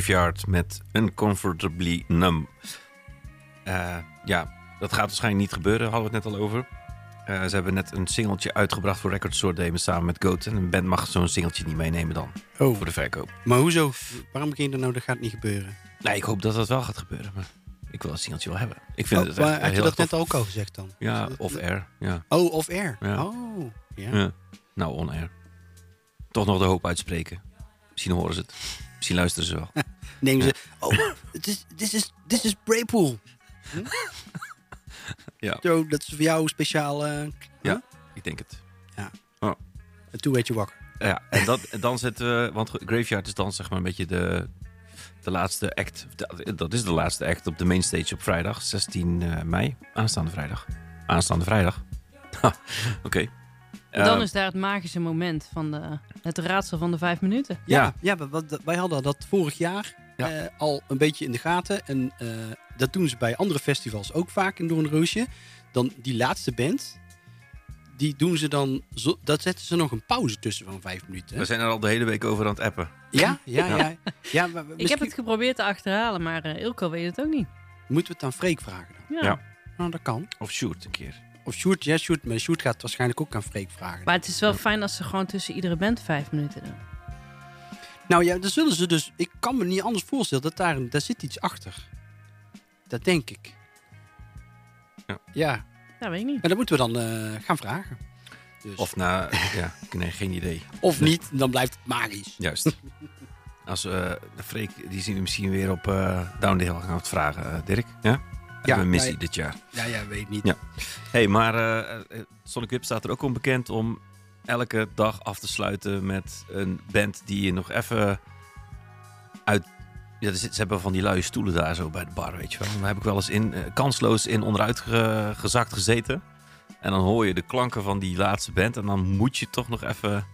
Graveyard met Uncomfortably Numb. Eh, ja, dat gaat waarschijnlijk niet gebeuren, hadden we het net al over. Eh, ze hebben net een singeltje uitgebracht voor Record Store Day samen met Goat. En een band mag zo'n singeltje niet meenemen dan, Oh, voor de verkoop. maar hoezo? Waarom begin je er nou? Dat gaat niet gebeuren. Nee, ik hoop dat dat wel gaat gebeuren, maar ik wil een singeltje wel hebben. Ik vind Oh, het maar had je dat net ook al gezegd dan? Ja, off-air, ja. Oh, off air. Ja. Oh, ja. ja. Nou, on-air. Toch nog de hoop uitspreken. Misschien horen ze het. Misschien luisteren ze wel. <laughs> Neem ze. Oh, this is this is Braypool. Hm? <laughs> Ja. Zo, dat is voor jou speciaal. eh Ja, ik denk het. en toen werd je wakker. Ja, en, dat, en dan zetten we... Want Graveyard is dan zeg maar een beetje de, de laatste act. De- Dat is de laatste act op de mainstage op vrijdag. 16 eh, mei. Aanstaande vrijdag. Aanstaande vrijdag. <laughs> Oké. Dan Eh, is daar het magische moment van de, het raadsel van de vijf minuten. Ja, Ja. wij hadden dat vorig jaar Ja. eh, al een beetje in de gaten. En eh, dat doen ze bij andere festivals ook vaak in Doornroosje. Dan die laatste band, die doen ze dan... Zo, dat zetten ze nog een pauze tussen van vijf minuten. We zijn er al de hele week over aan het appen. Ja, ja, ja. Ja. ja. maar <laughs> Ik heb misschien het geprobeerd te achterhalen, maar Ilko weet het ook niet. Moeten we het aan Freek vragen dan? Ja. Ja. Nou, dat kan. Of shoot een keer. Of Sjoerd, ja, Sjoerd, maar Sjoerd gaat waarschijnlijk ook aan Freek vragen. Maar het is wel fijn als ze gewoon tussen iedere band vijf minuten doen. Nou ja, dan zullen ze dus... Ik kan me niet anders voorstellen dat daar, een- daar zit iets achter. Dat denk ik. Ja. Ja, Dat weet ik niet. maar dat moeten we dan eh, gaan vragen. Dus. Of na... ja, nee, geen idee. Of niet, dan blijft het magisch. Juist. <laughs> Als de Freek, die zien we misschien weer op eh Downdale gaan we het vragen, Dirk. Ja? Ja, een missie dit jaar. Ja, ja, weet niet. Ja. hey, maar eh, eh, Sonic Whip staat er ook om bekend om elke dag af te sluiten met een band die je nog even uit... Ja, ze hebben van die luie stoelen daar zo bij de bar, weet je wel. Daar heb ik wel eens in, eh, kansloos in onderuit ge- gezakt gezeten. En dan hoor je de klanken van die laatste band. En dan moet je toch nog even...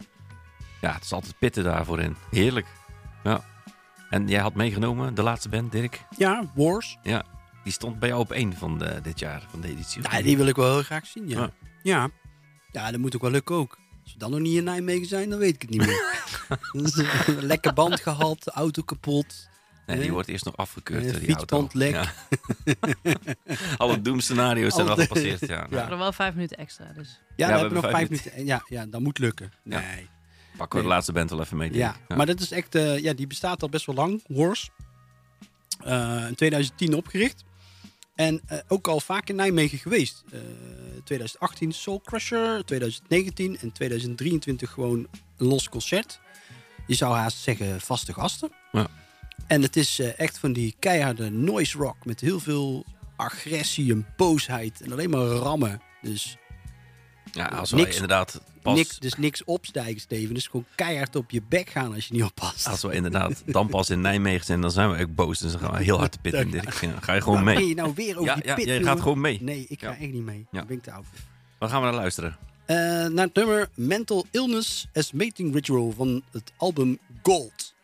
Ja, het is altijd pitten daarvoor in. Heerlijk. Ja. En jij had meegenomen, de laatste band, Dirk. Ja, Wars. Die stond bij jou op één van de, dit jaar, van de editie. Ja, die wil ik wel heel graag zien, ja. Ja. Ja, ja dat moet ook wel lukken ook. Als we dan nog niet in Nijmegen zijn, dan weet ik het niet meer. <laughs> Dus, eh, Lekker band gehad, auto kapot. Nee, die wordt eerst nog afgekeurd, Eh, eh, die auto. fietsband lek. Ja. <laughs> Alle doemscenario's zijn al gepasseerd, ja. Ja. We hebben er wel vijf minuten extra, dus. Ja, we dan hebben we nog vijf minuten. Ja, ja, dat moet lukken. Ja. Nee. Pakken we de laatste band wel even mee, Ja, maar dat is echt, eh, ja, die bestaat al best wel lang, Wars. Eh, in 2010 opgericht. En eh, ook al vaak in Nijmegen geweest. Eh 2018 Soul Crusher, 2019 en 2023 gewoon een los concert. Je zou haast zeggen vaste gasten. Ja. En het is eh, echt van die keiharde noise rock met heel veel agressie en boosheid en alleen maar rammen. Dus ja, als wij niks- inderdaad pas... niks, dus niks opstijgen, Steven. Dus gewoon keihard op je bek gaan als je niet oppast. Als we inderdaad dan pas in Nijmegen zijn, dan zijn we ook boos. Dus dan gaan we heel hard te pitten, Dirk. Ja, ga je gewoon ben mee. je nou weer over Ja, die ja, pit, jij jongen? gaat gewoon mee. Nee, ik ga Ja. echt niet mee. Ja. Ben ik te oud. Waar gaan we naar luisteren? Eh, naar het nummer Mental Illness as Mating Ritual van het album Gold.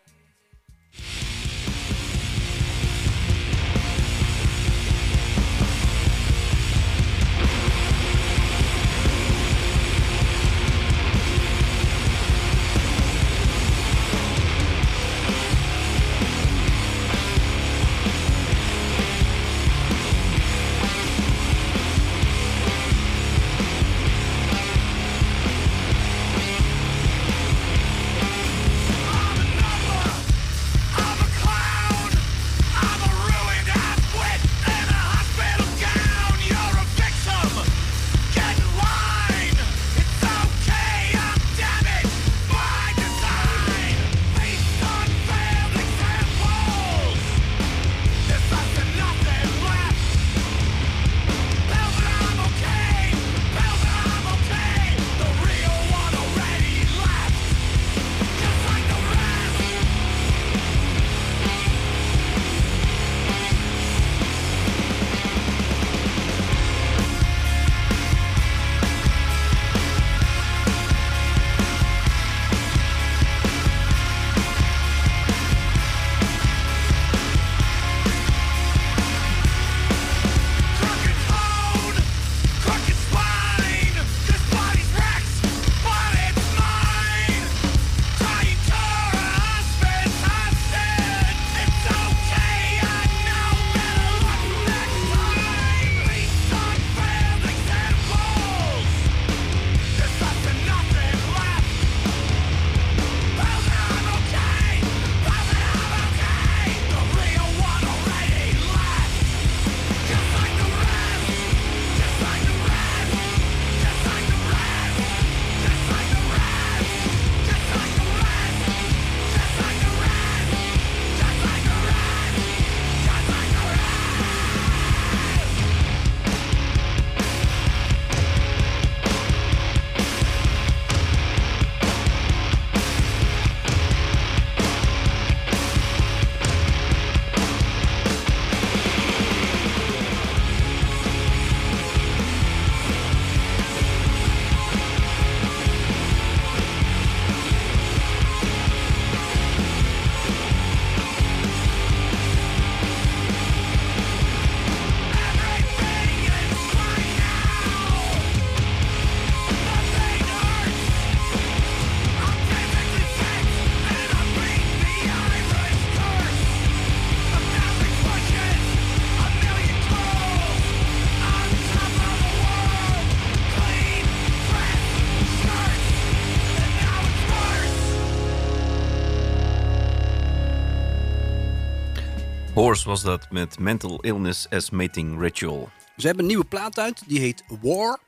Horse was dat met Mental Illness as Mating Ritual. Ze hebben een nieuwe plaat uit, die heet War.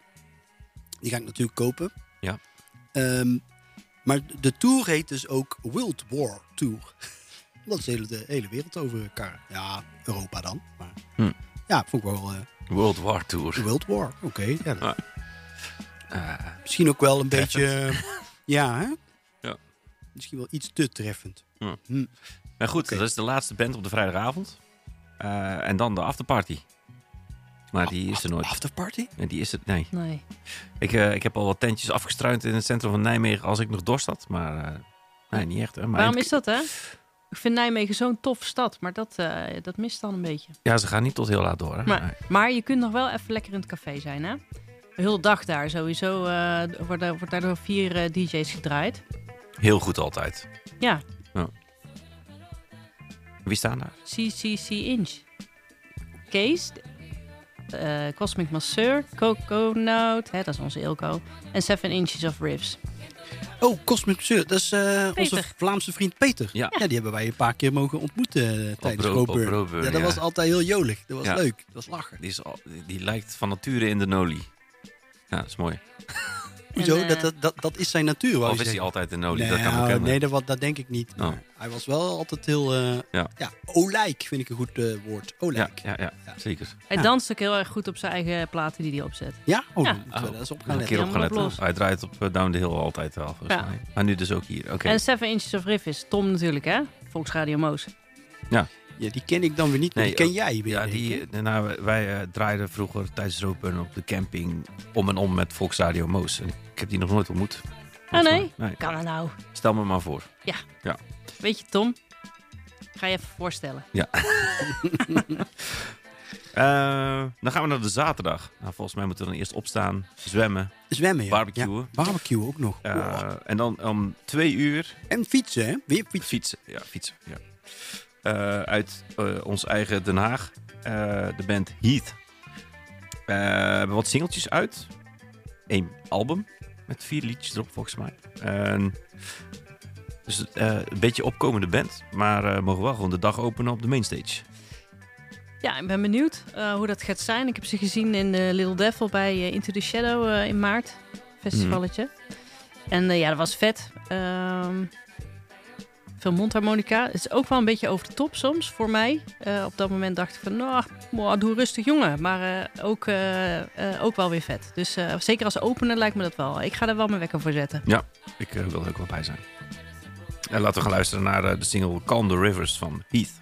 Die ga ik natuurlijk kopen. Ja. Ehm, maar de tour heet dus ook World War Tour. <laughs> Dat is de hele, de hele wereld over elkaar. Ja, Europa dan. Maar Hm. ja, vond ik wel eh, World War Tour. World War. Oké. ja, Ah. Eh, misschien ook wel een Treffend. beetje... eh, ja, hè? Ja. Misschien wel iets te treffend. Nou goed, dat is de laatste band op de vrijdagavond. Eh, en dan de afterparty. Maar die is er nooit. Afterparty? En die is het, nee. Nee. Ik, eh, ik heb al wat tentjes afgestruind in het centrum van Nijmegen als ik nog dorst had. Maar eh, nee, niet echt. Hè. Maar Waarom in- is dat, hè? Ik vind Nijmegen zo'n toffe stad, maar dat, eh, dat mist dan een beetje. Ja, ze gaan niet tot heel laat door. Hè. Maar, Nee. maar je kunt nog wel even lekker in het café zijn, hè? De hele dag daar sowieso eh, wordt, daar- wordt daardoor vier DJ's gedraaid. Heel goed altijd. Ja, Wie staan daar? CCC Inch. Kees, eh, Cosmic Masseur, Coco Note, hè, dat is onze Ilko. En Seven Inches of Riffs. Oh, Cosmic Pursuit. Dat is eh, onze. Vlaamse vriend Peter. Ja. die hebben wij een paar keer mogen ontmoeten eh, tijdens Ro- op Roadburn. Roadburn, Ja, dat ja. was altijd heel jolig. Dat was Ja. leuk. Dat was lachen. Die, is al, die lijkt van nature in de Noli. Ja, dat is mooi. <laughs> Hoezo? En, eh, dat, dat, dat, dat is zijn natuur, Of is hij altijd in de Noli? Nee, dat kan ik nee dat, wat- dat denk ik niet. Oh. Hij was wel altijd heel... eh Ja. ja. olijk vind ik een goed eh, woord. Olijk. ja, ja, Ja. zeker. Hij Ja. danst ook heel erg goed op zijn eigen platen die hij opzet. Ja? Oh, Ja. dan moeten we daar eens op gaan een keer op. Hij draait op Down the Hill altijd wel, volgens Ja. mij. Maar nu dus ook hier. Oké. En Seven Inches of Riff is Tom natuurlijk, hè? Volksradio Moos. Ja, die ken ik dan weer niet, maar Nee, die ken jij weer. Ja, die, eh, nou, wij eh, draaiden vroeger tijdens Roadburn op de camping om en om met Volksradio Moos. En ik heb die nog nooit ontmoet. Oh Volgens nee? nee? Kan er nou? Stel me maar voor. Weet je, Tom? Ga je even voorstellen. <laughs> Eh, dan gaan we naar de zaterdag. Nou, volgens mij moeten we dan eerst opstaan, zwemmen, Zwemmen, ja. barbecuen. Ja, barbecue ook nog. eh, Wow. en dan om twee uur En fietsen, hè? Weer fietsen. fietsen. Ja, fietsen. Ja. Eh, uit eh, ons eigen Den Haag. eh, de band Heath. Eh, we hebben wat singeltjes uit. Eén album. Met vier liedjes erop, volgens mij. En dus een beetje opkomende band. Maar mogen wel gewoon de dag openen op de mainstage. Ja, ik ben benieuwd hoe dat gaat zijn. Ik heb ze gezien in Little Devil bij Into the Shadow in maart. Festivalletje. En eh, ja, dat was vet. Ehm, veel mondharmonica. Het is ook wel een beetje over de top soms voor mij. Eh, op dat moment dacht ik van, nou, doe rustig jongen. Maar eh, ook, eh, ook wel weer vet. Dus zeker als opener lijkt me dat wel. Ik ga er wel mijn wekker voor zetten. Ik eh, wil er ook wel bij zijn. En laten we gaan luisteren naar de single Calm the Rivers van Heath.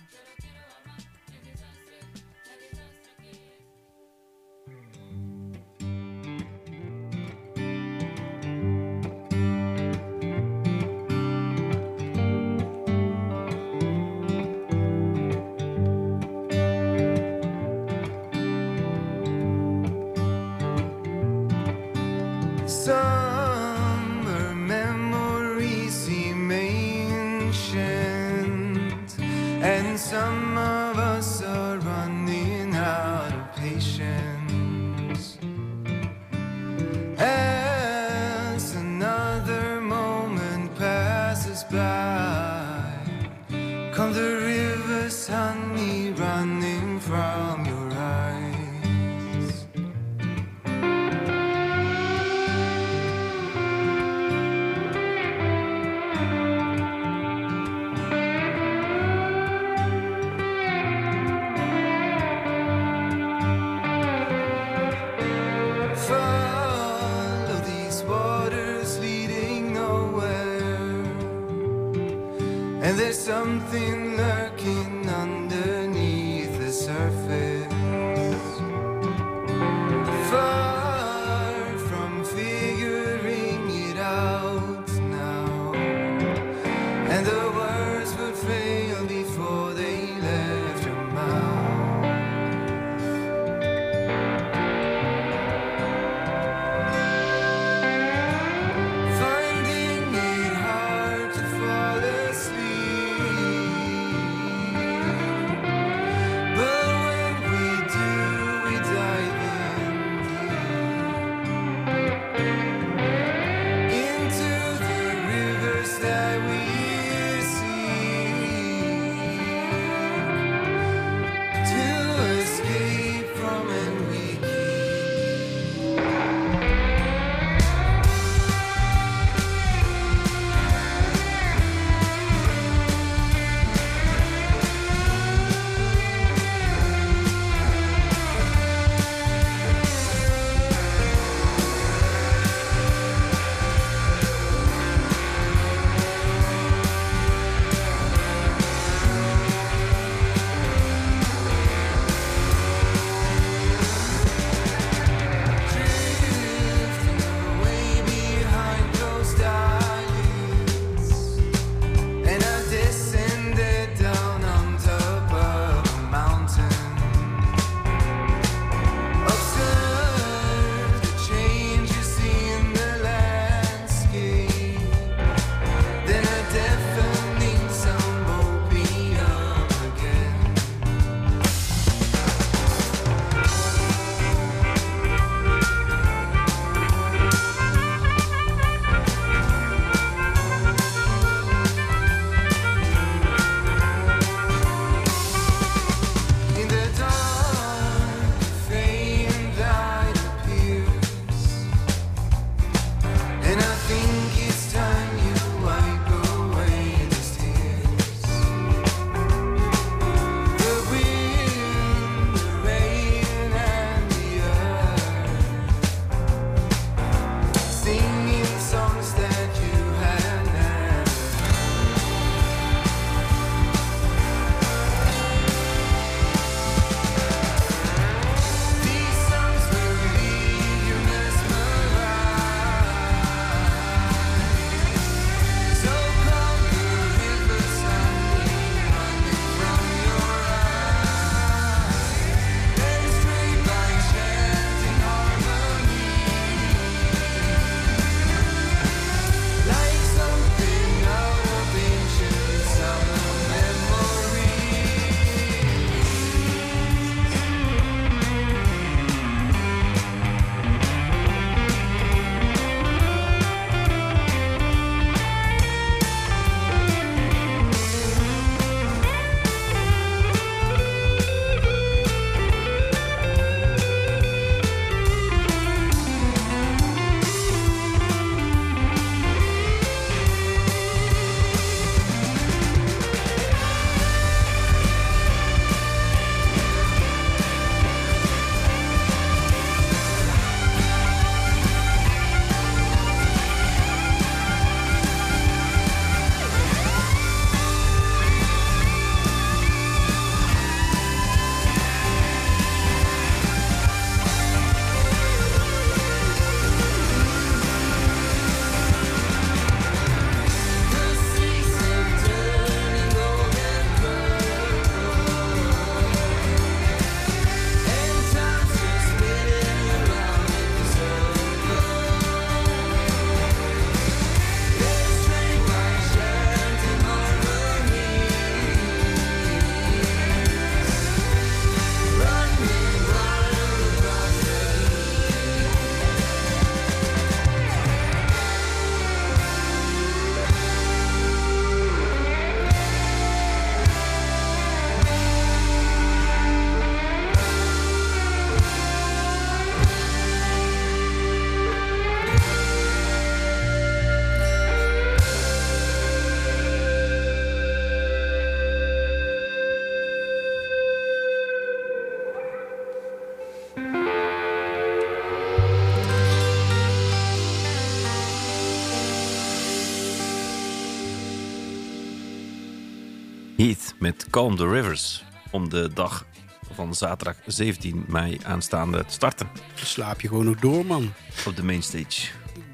Met Calm the Rivers. Om de dag van zaterdag 17 mei aanstaande te starten Dan slaap je gewoon nog door, man. op de mainstage.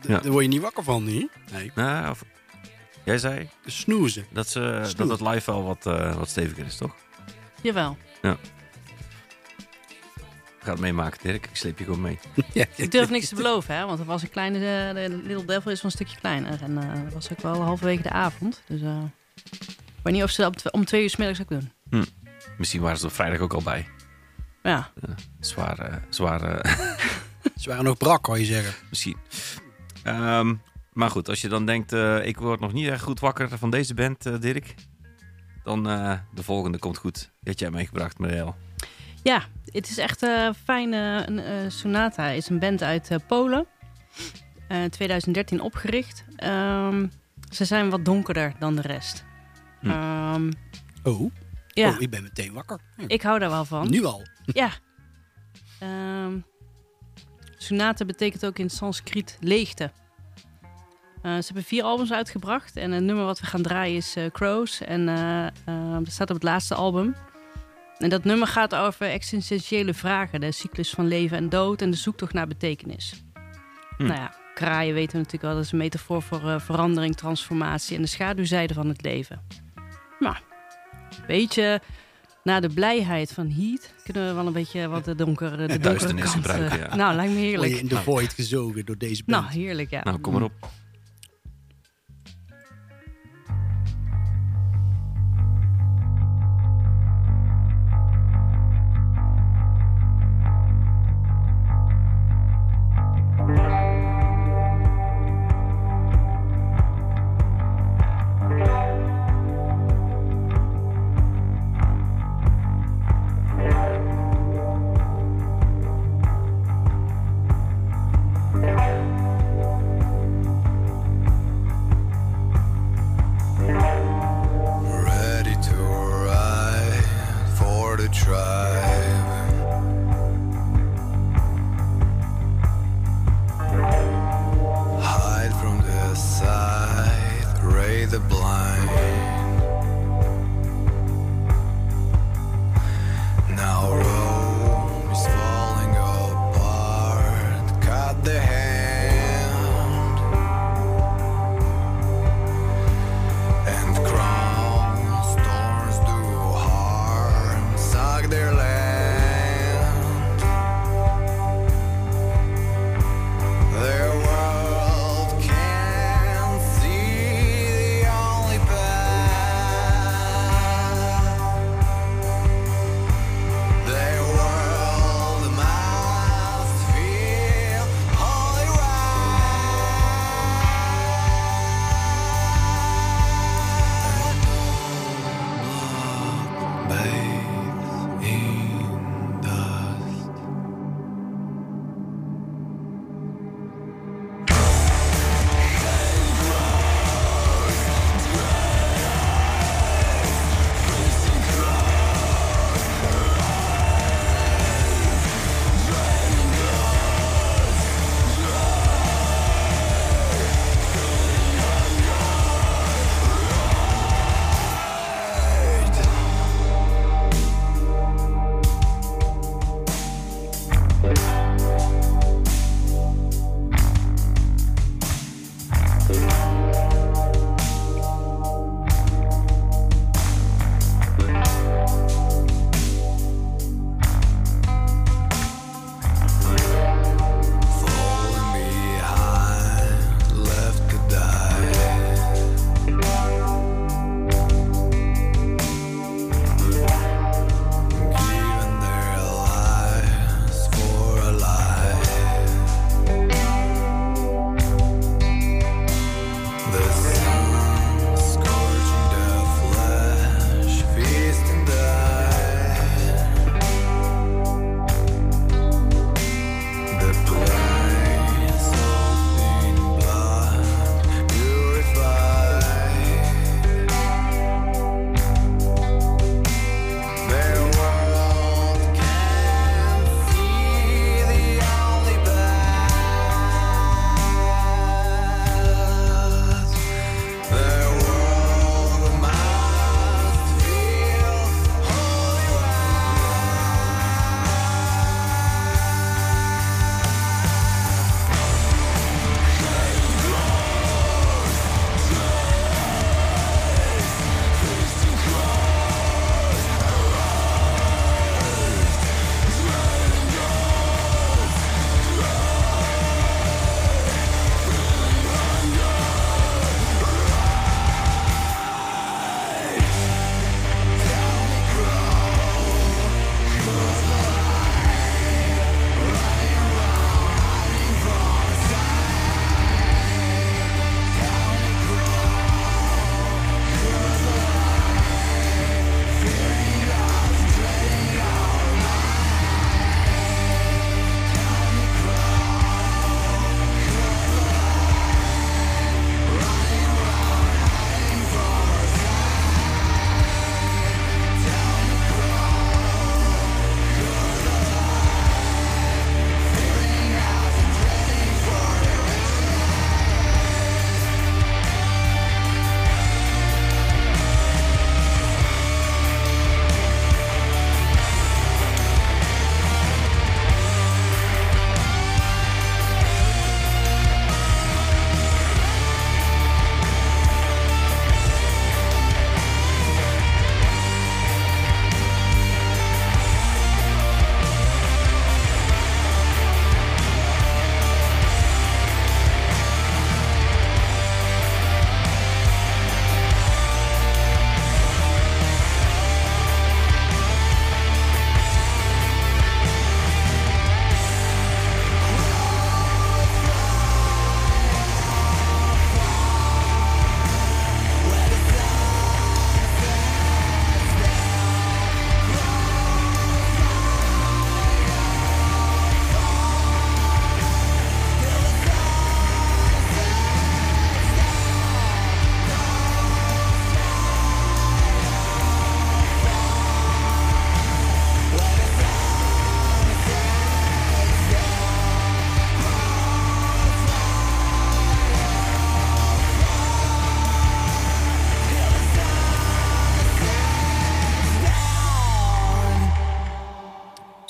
Ja. Daar word je niet wakker van, niet? Nee, Nou, of- jij zei snoezen. dat, ze, dat het live wel wat, eh, wat steviger is, toch? Jawel. Ga het meemaken, Dirk. Ik sleep je gewoon mee. Ja, <laughs> Ik durf niks te beloven, hè, want er was een kleine. De, de Little Devil is wel een stukje kleiner. En eh, dat was ook wel halverwege de avond. Dus eh, weet niet of ze dat om twee uur s middags ook doen. Misschien waren ze er vrijdag ook al bij. Ja, Zware, zware <laughs> Ze waren nog brak, kan je zeggen. misschien. Ehm, maar goed, als je dan denkt, eh, ik word nog niet echt goed wakker van deze band, eh, Dirk. Dan eh, de volgende komt goed. Die had jij meegebracht, Marielle. ja het is echt eh fijn. eh, een, eh, Sonata is een band uit eh, Polen. Eh 2013 opgericht. Ehm, ze zijn wat donkerder dan de rest. Hm. Ehm, Oh, ja, oh ik ben meteen wakker. Ja, ik hou daar wel van. Nu al. Ja. Ehm Sonata betekent ook in Sanskriet leegte. Eh, ze hebben vier albums uitgebracht. En een nummer wat we gaan draaien is eh, Crows. En eh, eh, dat staat op het laatste album. En dat nummer gaat over existentiële vragen. De cyclus van leven en dood en de zoektocht naar betekenis. Hm. Nou ja, kraaien weten we natuurlijk wel. Dat is een metafoor voor eh, verandering, transformatie en de schaduwzijde van het leven. Maar een beetje na de blijheid van Heat kunnen we wel een beetje wat de donkere, de donkere duisternis kant, eh, gebruiken, ja. Nou, lijkt me Word heerlijk. je in de void gezogen door deze band. Nou, heerlijk, ja. Nou, kom maar op.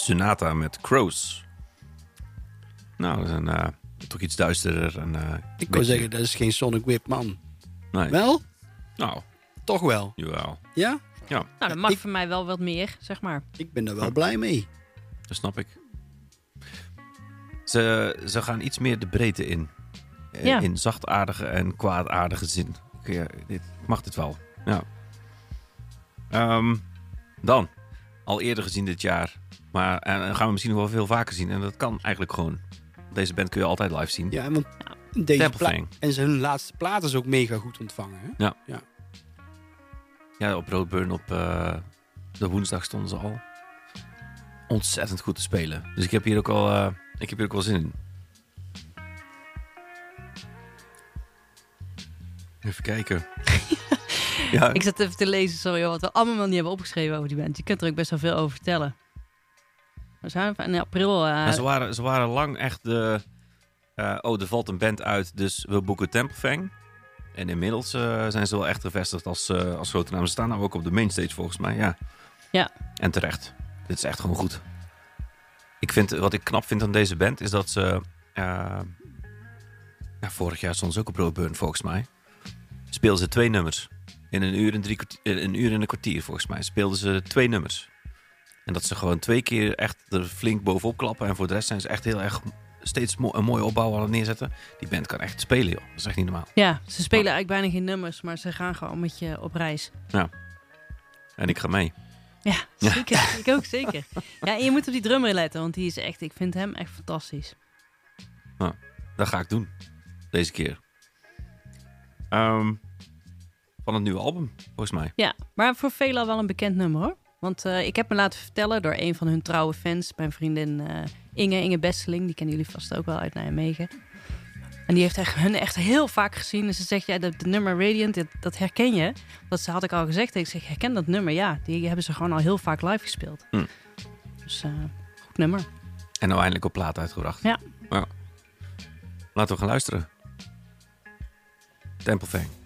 Sonata met Crows. Nou, dat is een, eh, toch iets duisterder. En, eh, Ik beetje- wou zeggen, dat is geen Sonic Whip, man. Nee. Wel? Nou, Toch wel. jawel. Ja? Ja, Nou, dat mag Ik- voor mij wel wat meer, zeg maar. Ik ben daar wel blij mee. dat snap ik. Ze, ze gaan iets meer de breedte in. Eh, Ja. In zachtaardige en kwaadaardige zin. Ik, dit, mag dit wel. Ja. Ehm, dan, al eerder gezien dit jaar. Maar en, en gaan we misschien nog wel veel vaker zien. En dat kan eigenlijk gewoon. Deze band kun je altijd live zien. Ja, want deze. En zijn laatste plaat is ook mega goed ontvangen. Hè? Ja, op Roadburn op eh, de woensdag stonden ze al. Ontzettend goed te spelen. Dus ik heb hier ook wel, eh, ik heb hier ook wel zin in. Even kijken. <laughs> ja, Ik zat even te lezen, sorry, wat we allemaal niet hebben opgeschreven over die band. Je kunt er ook best wel veel over vertellen. We zijn in april. eh, ze, waren, ze waren lang echt de... eh, oh, er valt een band uit, dus we boeken Templefang. En inmiddels eh, zijn ze wel echt gevestigd als, als grote naam. Ze staan nou ook op de mainstage volgens mij, ja. Ja. En terecht. Dit is echt gewoon goed. Ik vind, wat ik knap vind aan deze band is dat ze... ja, vorig jaar stonden ze ook op Roadburn volgens mij. Speelden ze twee nummers. In een uur en, drie kwartier, een uur en een kwartier volgens mij. Speelden ze twee nummers. En dat ze gewoon twee keer echt er flink bovenop klappen. En voor de rest zijn ze echt heel erg steeds mo- een mooie opbouw aan het neerzetten. Die band kan echt spelen, joh. Dat is echt niet normaal. ja, ze spelen eigenlijk bijna geen nummers, maar ze gaan gewoon met je op reis. En ik ga mee. <laughs> Ja, zeker. ik ook zeker. Ja, en je moet op die drummer letten, want die is echt, ik vind hem echt fantastisch. Dat ga ik doen. Deze keer. Ehm, van het nieuwe album, volgens mij. Ja, maar voor velen al wel een bekend nummer hoor. Want eh, ik heb me laten vertellen door een van hun trouwe fans, mijn vriendin eh, Inge, Inge Besteling, die kennen jullie vast ook wel uit Nijmegen. En die heeft echt, hun echt heel vaak gezien. En ze zegt, ja, dat nummer Radiant, dat, dat herken je. Dat ze, had ik al gezegd. Ik zeg, herken dat nummer? Ja, die hebben ze gewoon al heel vaak live gespeeld. Hm. Dus eh, goed nummer. En nou eindelijk op plaat uitgebracht. Ja. Laten we gaan luisteren. Thank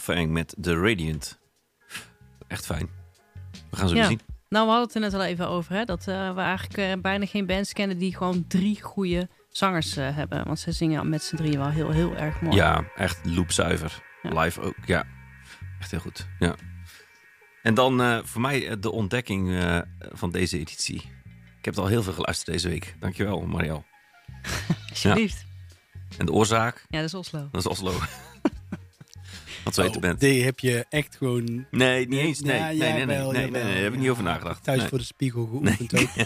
Fang met The Radiant. Echt fijn. We gaan Ja. weer zien. Nou, we hadden het er net al even over, hè, dat eh, we eigenlijk eh, bijna geen bands kennen die gewoon drie goede zangers eh, hebben. Want ze zingen met z'n drieën wel heel, heel erg mooi. Ja, echt loopzuiver. Ja. Live ook, ja. Echt heel goed, ja. En dan voor mij de ontdekking van deze editie. Ik heb het al heel veel geluisterd deze week. Dankjewel, Mariel. <laughs> Alsjeblieft. En de oorzaak, Ja, dat is Oslo. dat is Oslo. Wat zo Oh, die heb je echt gewoon Nee, niet eens. Nee, Ja, nee, nee, nee, nee, jawel, nee, nee, jawel. nee, daar heb ik niet over nagedacht. thuis nee. voor de spiegel <laughs> geoefend ook. <laughs>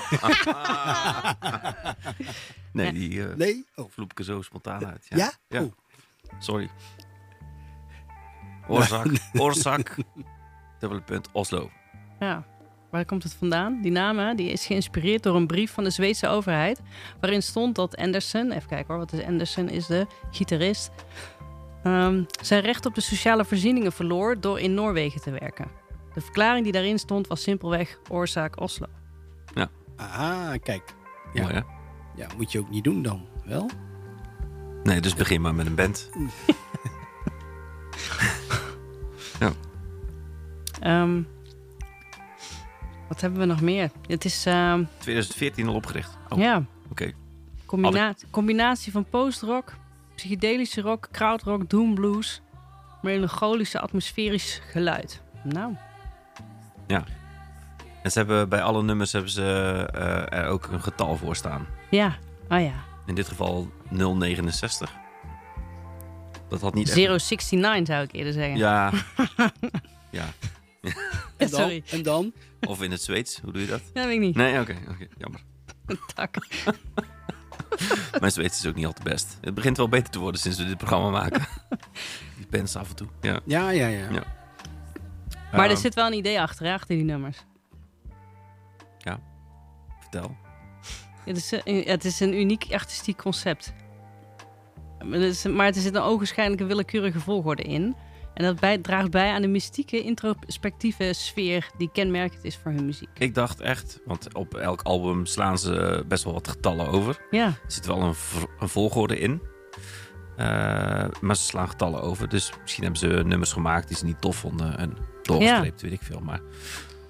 Nee, die eh Nee? Oh. vloep ik er zo spontaan uit. Ja? Ja. Oh. Sorry. Oorzaak, <laughs> oorzaak, dubbele punt, Oslo. Ja. Waar komt het vandaan? Die naam hè, die is geïnspireerd door een brief van de Zweedse overheid. Waarin stond dat Anderson, even kijken hoor, wat is Anderson? Is de gitarist. Ehm, zijn recht op de sociale voorzieningen verloor door in Noorwegen te werken. De verklaring die daarin stond was simpelweg oorzaak Oslo. Ah, kijk. Ja. Mooi, hè? Ja, moet je ook niet doen dan. Wel? Nee, dus begin maar met een band. <laughs> Ehm, wat hebben we nog meer? Het is ehm, 2014 al opgericht. Oh, ja, oké. combina combinatie van postrock, psychedelische rock, krautrock, doomblues, melancholische atmosferisch geluid. Nou, En ze hebben bij alle nummers hebben ze eh, er ook een getal voor staan. ja, oh ja. In dit geval 069. Dat had niet echt... 069 zou ik eerder zeggen. Ja. <laughs> ja. En dan? Sorry, En dan? Of in het Zweeds. Hoe doe je dat? dat weet ik niet. Nee, oké. oké, Jammer. <laughs> Tak. Mijn Zweeds is ook niet al te best. Het begint wel beter te worden sinds we dit programma maken. <laughs> Die pens af en toe. Ja. Ja, ja, ja. Ja. Maar er Ehm, zit wel een idee achter, hè, achter die nummers. Vertel. Het is, een- het is een uniek artistiek concept. Maar het is- Maar er zit een ogenschijnlijk een willekeurige volgorde in. En dat bij, draagt bij aan de mystieke, introspectieve sfeer die kenmerkend is voor hun muziek. Ik dacht echt, want op elk album slaan ze best wel wat getallen over. Ja, Er zit wel een, een volgorde in. Eh, maar ze slaan getallen over. Dus misschien hebben ze nummers gemaakt die ze niet tof vonden. En doorgestreept, weet ik veel. Maar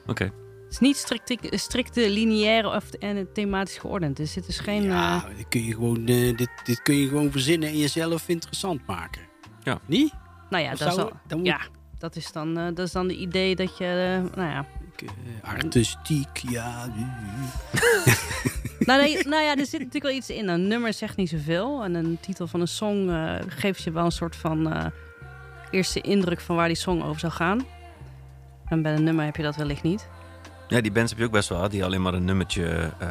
oké. het is niet strikt, strikte lineaire of en thematisch geordend. Er zit dus geen... Ja, eh, dit kun je gewoon, eh, dit, dit kun je gewoon verzinnen en jezelf interessant maken. Ja. Niet? Nou ja, Of dat is, al, dan moet- ja dat, is dan, eh, dat is dan de idee dat je... eh, nou ja, eh, artistiek, ja. <laughs> nou, nee, nou ja, er zit natuurlijk wel iets in. Een nummer zegt niet zoveel. En een titel van een song eh, geeft je wel een soort van eh, eerste indruk van waar die song over zou gaan. En bij een nummer heb je dat wellicht niet. Ja, die bands heb je ook best wel. Die alleen maar een nummertje eh,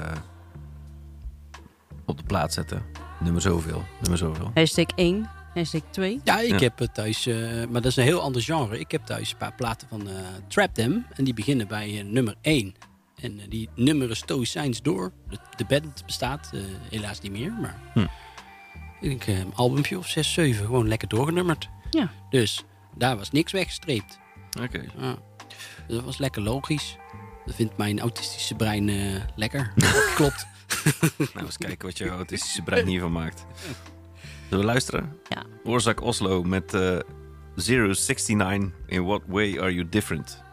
op de plaat zetten. Nummer zoveel. Nummer zoveel. Hashtag 1, hashtag 2. Ja, ik Ja. heb het thuis, eh, maar dat is een heel ander genre. Ik heb thuis een paar platen van eh Trap Them. En die beginnen bij eh, nummer 1. En eh, die nummeren stoïcijns door. De, de band bestaat eh, helaas niet meer, maar... Hm. Ik eh, een albumpje of 6, 7, gewoon lekker doorgenummerd. Ja. Dus daar was niks weggestreept. Oké. Ja. Dus dat was lekker logisch. Dat vindt mijn autistische brein eh, lekker. <laughs> Klopt. Nou, eens kijken wat je autistische brein hiervan maakt. <laughs> Zullen we luisteren? Ja. Oorzaak Oslo met eh 069. In what way are you different?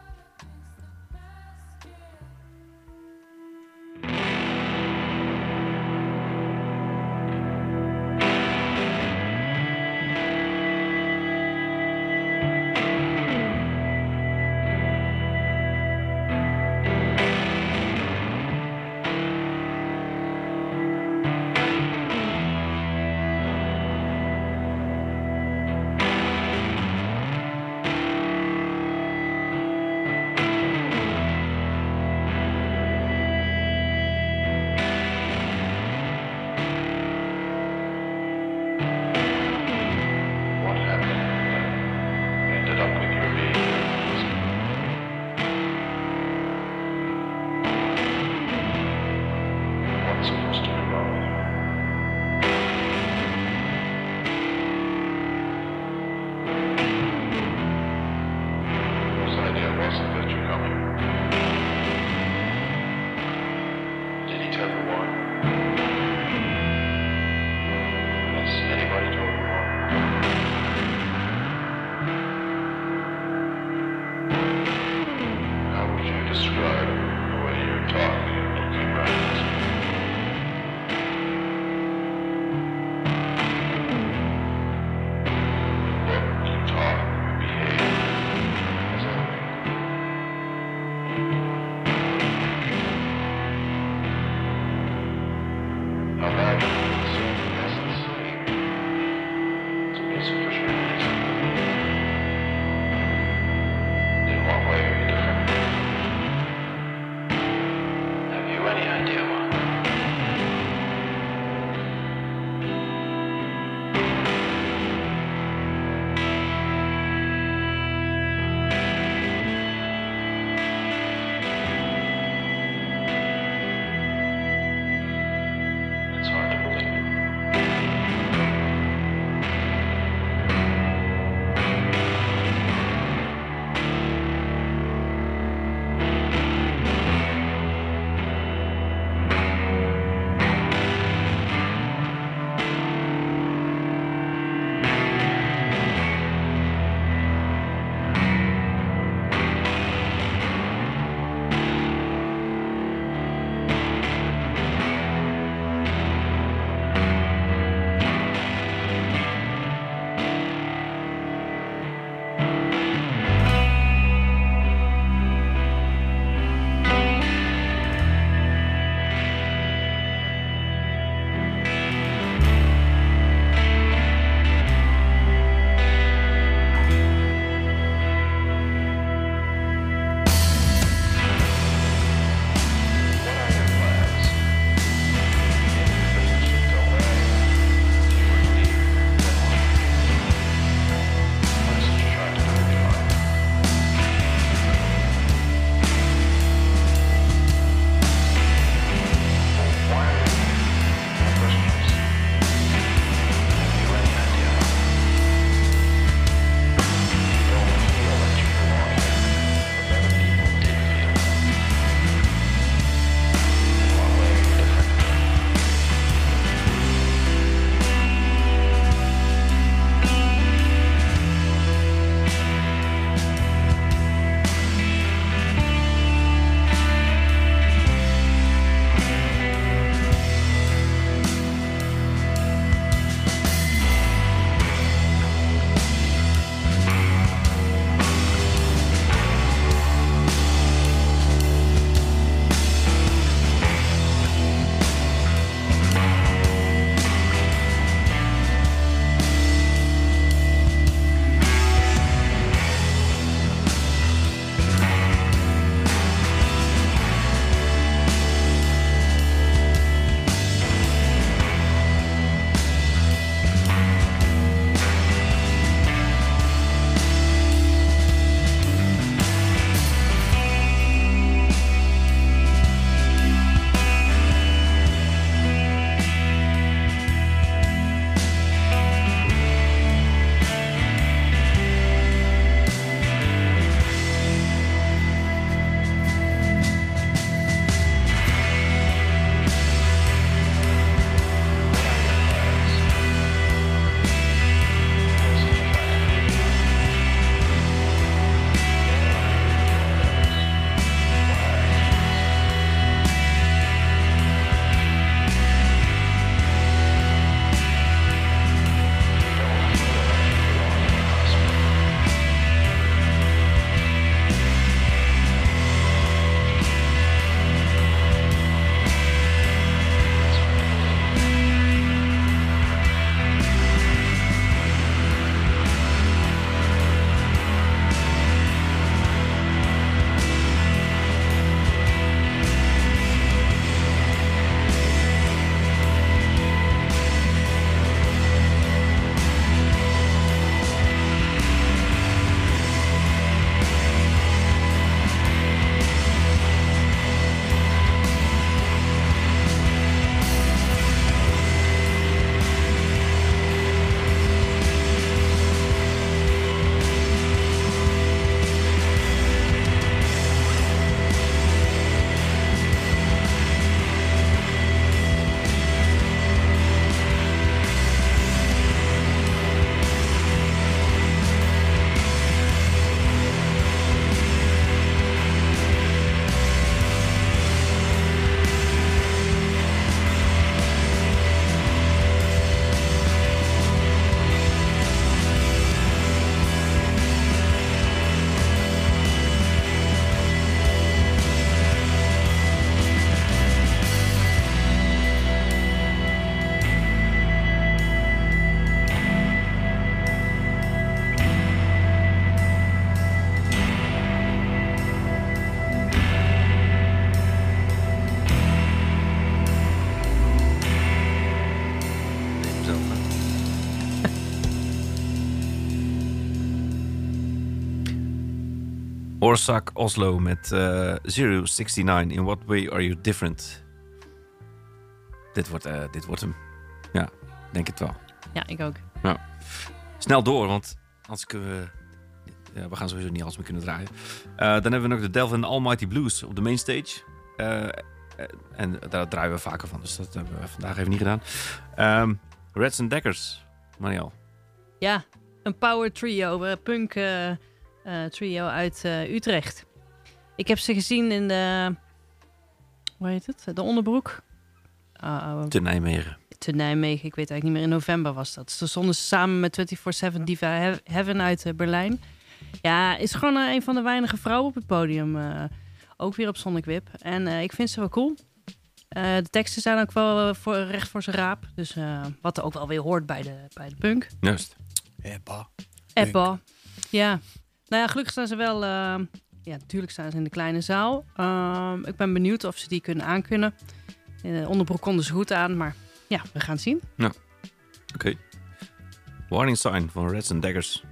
Orsak Oslo met eh 069. In what way are you different? Dit wordt, eh, dit wordt hem. Ja, denk het wel. Ja, ik ook. Snel door, want anders kunnen we... Ja, we gaan sowieso niet alles meer kunnen draaien. Eh, dan hebben we nog de the Almighty Blues op de mainstage. En daar draaien we vaker van, dus dat hebben we vandaag even niet gedaan. Ehm Reds and Deckers, Mariel. Ja, een power trio, punk eh, trio uit eh, Utrecht. Ik heb ze gezien in de... Hoe heet het? De onderbroek. Uh, Te Nijmegen. te Nijmegen. Ik weet eigenlijk niet meer. In november was dat. Ze stonden samen met 24-7 Diva He- Heaven uit eh, Berlijn. Ja, is gewoon eh, een van de weinige vrouwen op het podium. eh, ook weer op Sonic Whip. En eh, ik vind ze wel cool. Eh, de teksten zijn ook wel eh, voor, recht voor zijn raap. Dus eh, wat er ook wel weer hoort bij de, bij de punk. Juist. Ebba. Apple. Ja. Nou ja, gelukkig staan ze wel... eh, ja, natuurlijk staan ze in de kleine zaal. Ehm, ik ben benieuwd of ze die kunnen aankunnen. Uh, onderbroek konden ze goed aan, maar ja, we gaan zien. Oké. Warning sign van Reds and Daggers.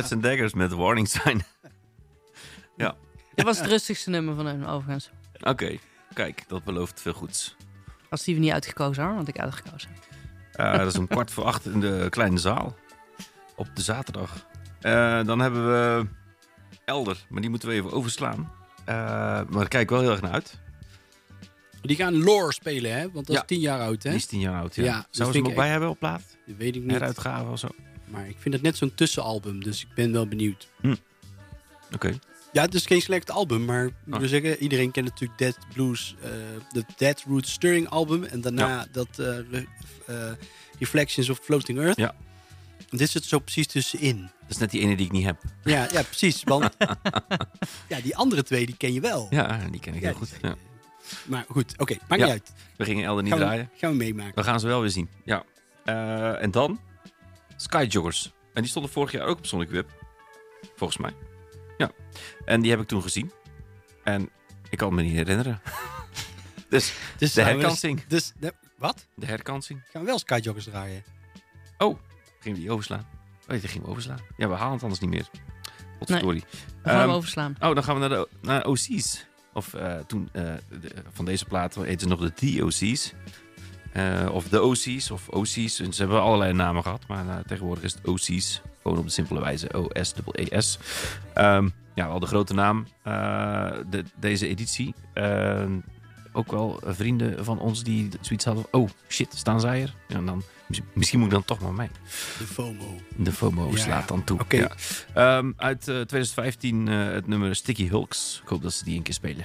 Reds and Daggers met Warning sign. <laughs> ja, Dit was het rustigste nummer van hem, overigens. oké. Kijk, dat belooft veel goeds. Als die we niet uitgekozen hoor, want ik uitgekozen. Eh, dat is om kwart voor acht in de kleine zaal. Op de zaterdag. Eh, dan hebben we Elder, maar die moeten we even overslaan. Eh, maar daar kijk ik wel heel erg naar uit. Die gaan Lore spelen, hè? Want dat Ja. is tien jaar oud, hè? Die is tien jaar oud. Ja. Ja, Zouden ze hem ook bij hebben op plaat? Dat weet ik niet. Heruitgave of zo? Maar ik vind het net zo'n tussenalbum, dus ik ben wel benieuwd. Oké. Ja, het is geen slecht album, maar ik Oh. wil zeggen, iedereen kent natuurlijk Dead Blues, eh de Dead Root Stirring album. En daarna dat eh, eh, Reflections of Floating Earth. Ja. Dit zit zo precies tussenin. Dat is net die ene die ik niet heb. Ja, ja precies. Want <laughs> ja, die andere twee die ken je wel. Ja, die ken ik Ja, heel goed. Ja. Maar goed, oké, maakt Ja. niet uit. We gingen Elder niet Gaan we, draaien. gaan we meemaken. We gaan ze wel weer zien. Ja. En dan Skyjoggers. En die stonden vorig jaar ook op Sonic Web. Volgens mij. Ja. En die heb ik toen gezien. En ik kan me niet herinneren. <laughs> dus Dus de we- herkansing. Dus, de- wat? De herkansing. Gaan we wel Skyjoggers draaien? Gingen we die overslaan? Oh, die gingen we overslaan. Ja, we halen het anders niet meer. Potverdorie. Dan gaan Ehm, we overslaan. Oh, dan gaan we naar de naar OC's. Of eh, toen, eh, de- van deze plaat heette ze nog de DOC's. Eh of de OC's of OC's. Ze hebben allerlei namen gehad, maar eh, tegenwoordig is het OC's. Gewoon op de simpele wijze O-S-E-S. Ehm ja, wel de grote naam. eh, de, deze editie. Ook wel vrienden van ons die zoiets hadden. Oh, shit, staan zij er? Ja, en dan, mis- misschien moet ik dan toch maar mee. De FOMO. De FOMO Ja, slaat dan toe. Ja. Ehm, uit eh, 2015 eh, het nummer Sticky Hulks. Ik hoop dat ze die een keer spelen.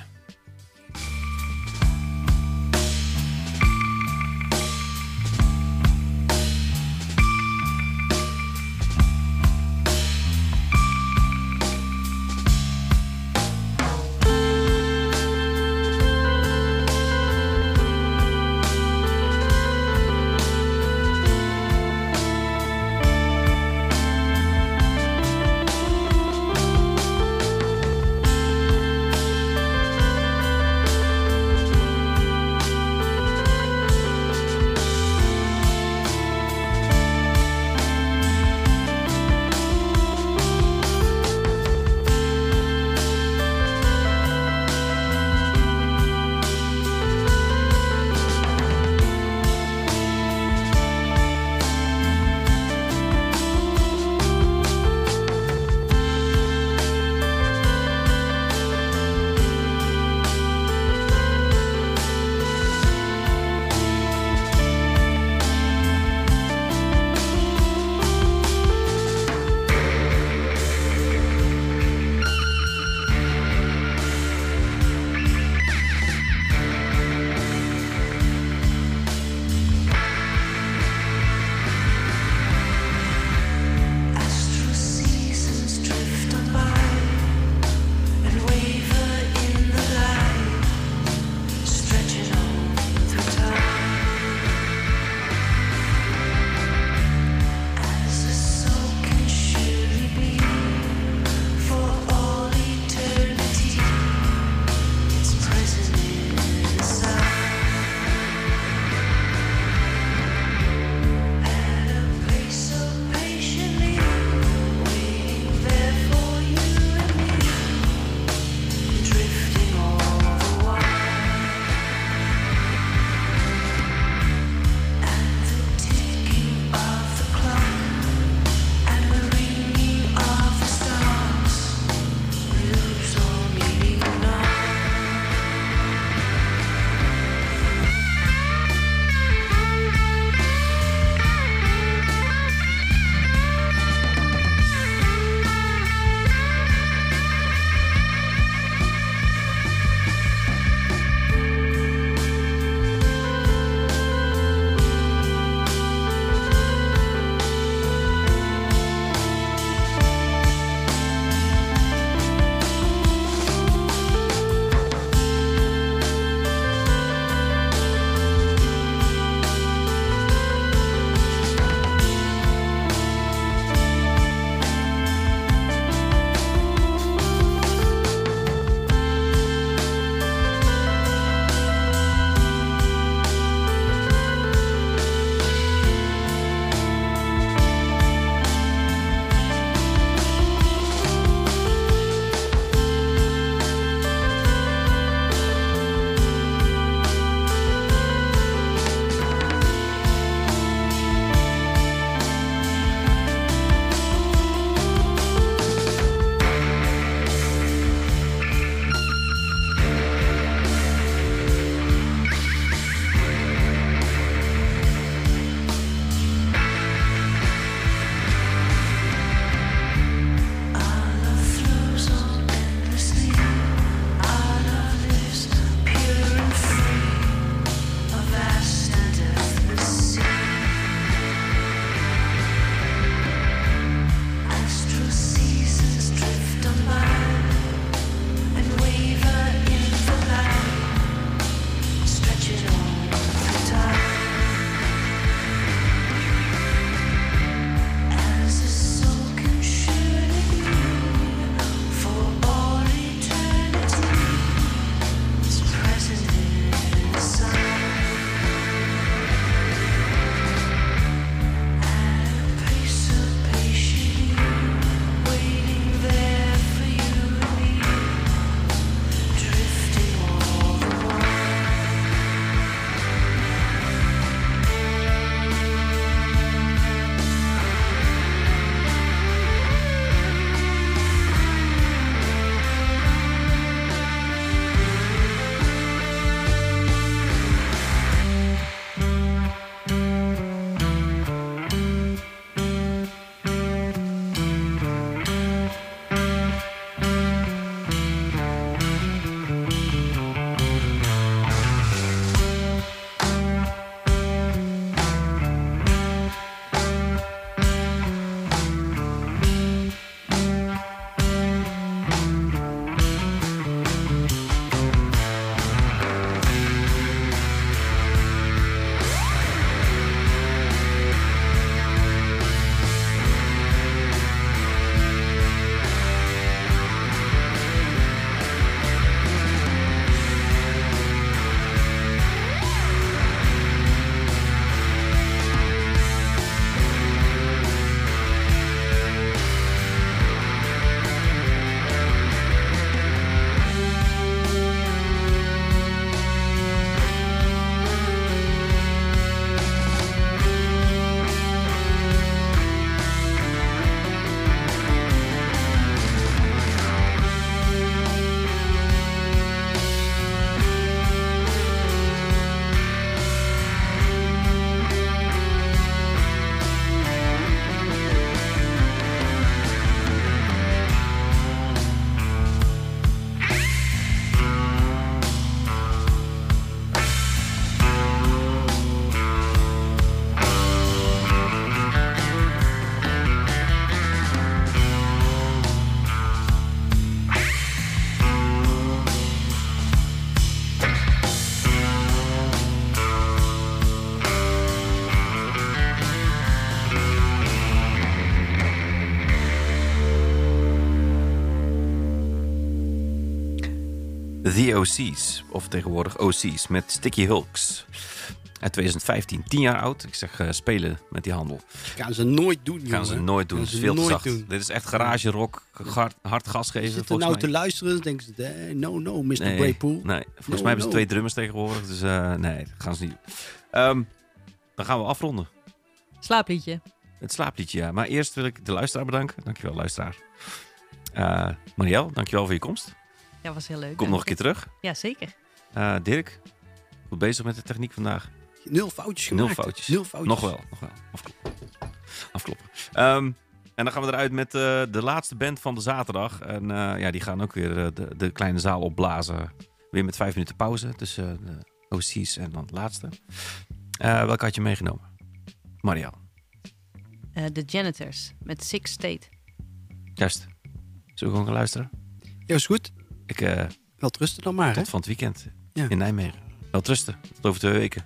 The OC's, of tegenwoordig OC's, met Sticky Hulks. Uit 2015, 10 jaar oud. Ik zeg eh, spelen met die handel. Gaan ze nooit doen, Gaan jongen. ze nooit doen. Gaan Het is ze veel te nooit zacht. doen. Dit is echt garage rock, hard, hard gas geven. zitten volgens nou mij. te luisteren, dan denken ze, eh, no, no, Mr. Nee, Braypool. Nee, volgens No, mij hebben ze twee drummers tegenwoordig. Dus eh, nee, dat gaan ze niet. Ehm, dan gaan we afronden. Slaapliedje. Het slaapliedje, ja. Maar eerst wil ik de luisteraar bedanken. Dankjewel, luisteraar. Eh Marielle, dankjewel voor je komst. Ja, was heel leuk. Kom nog een keer terug. Ja, zeker. Eh, Dirk, goed bezig met de techniek vandaag. Nul foutjes Nul foutjes. Nul foutjes. Nog wel, nog wel. Afkloppen. Afkloppen. Ehm, en dan gaan we eruit met eh, de laatste band van de zaterdag. En eh, ja, die gaan ook weer de, de kleine zaal opblazen. Weer met vijf minuten pauze tussen de OC's en dan het laatste. Eh, welke had je meegenomen? Marielle. Eh, De Janitors met Six State. Juist. Zullen we gewoon gaan luisteren? Ja, is goed. Ik, eh, Wel rusten dan maar, hè? tot van het weekend Ja. in Nijmegen. Wel trusten. Tot over twee weken.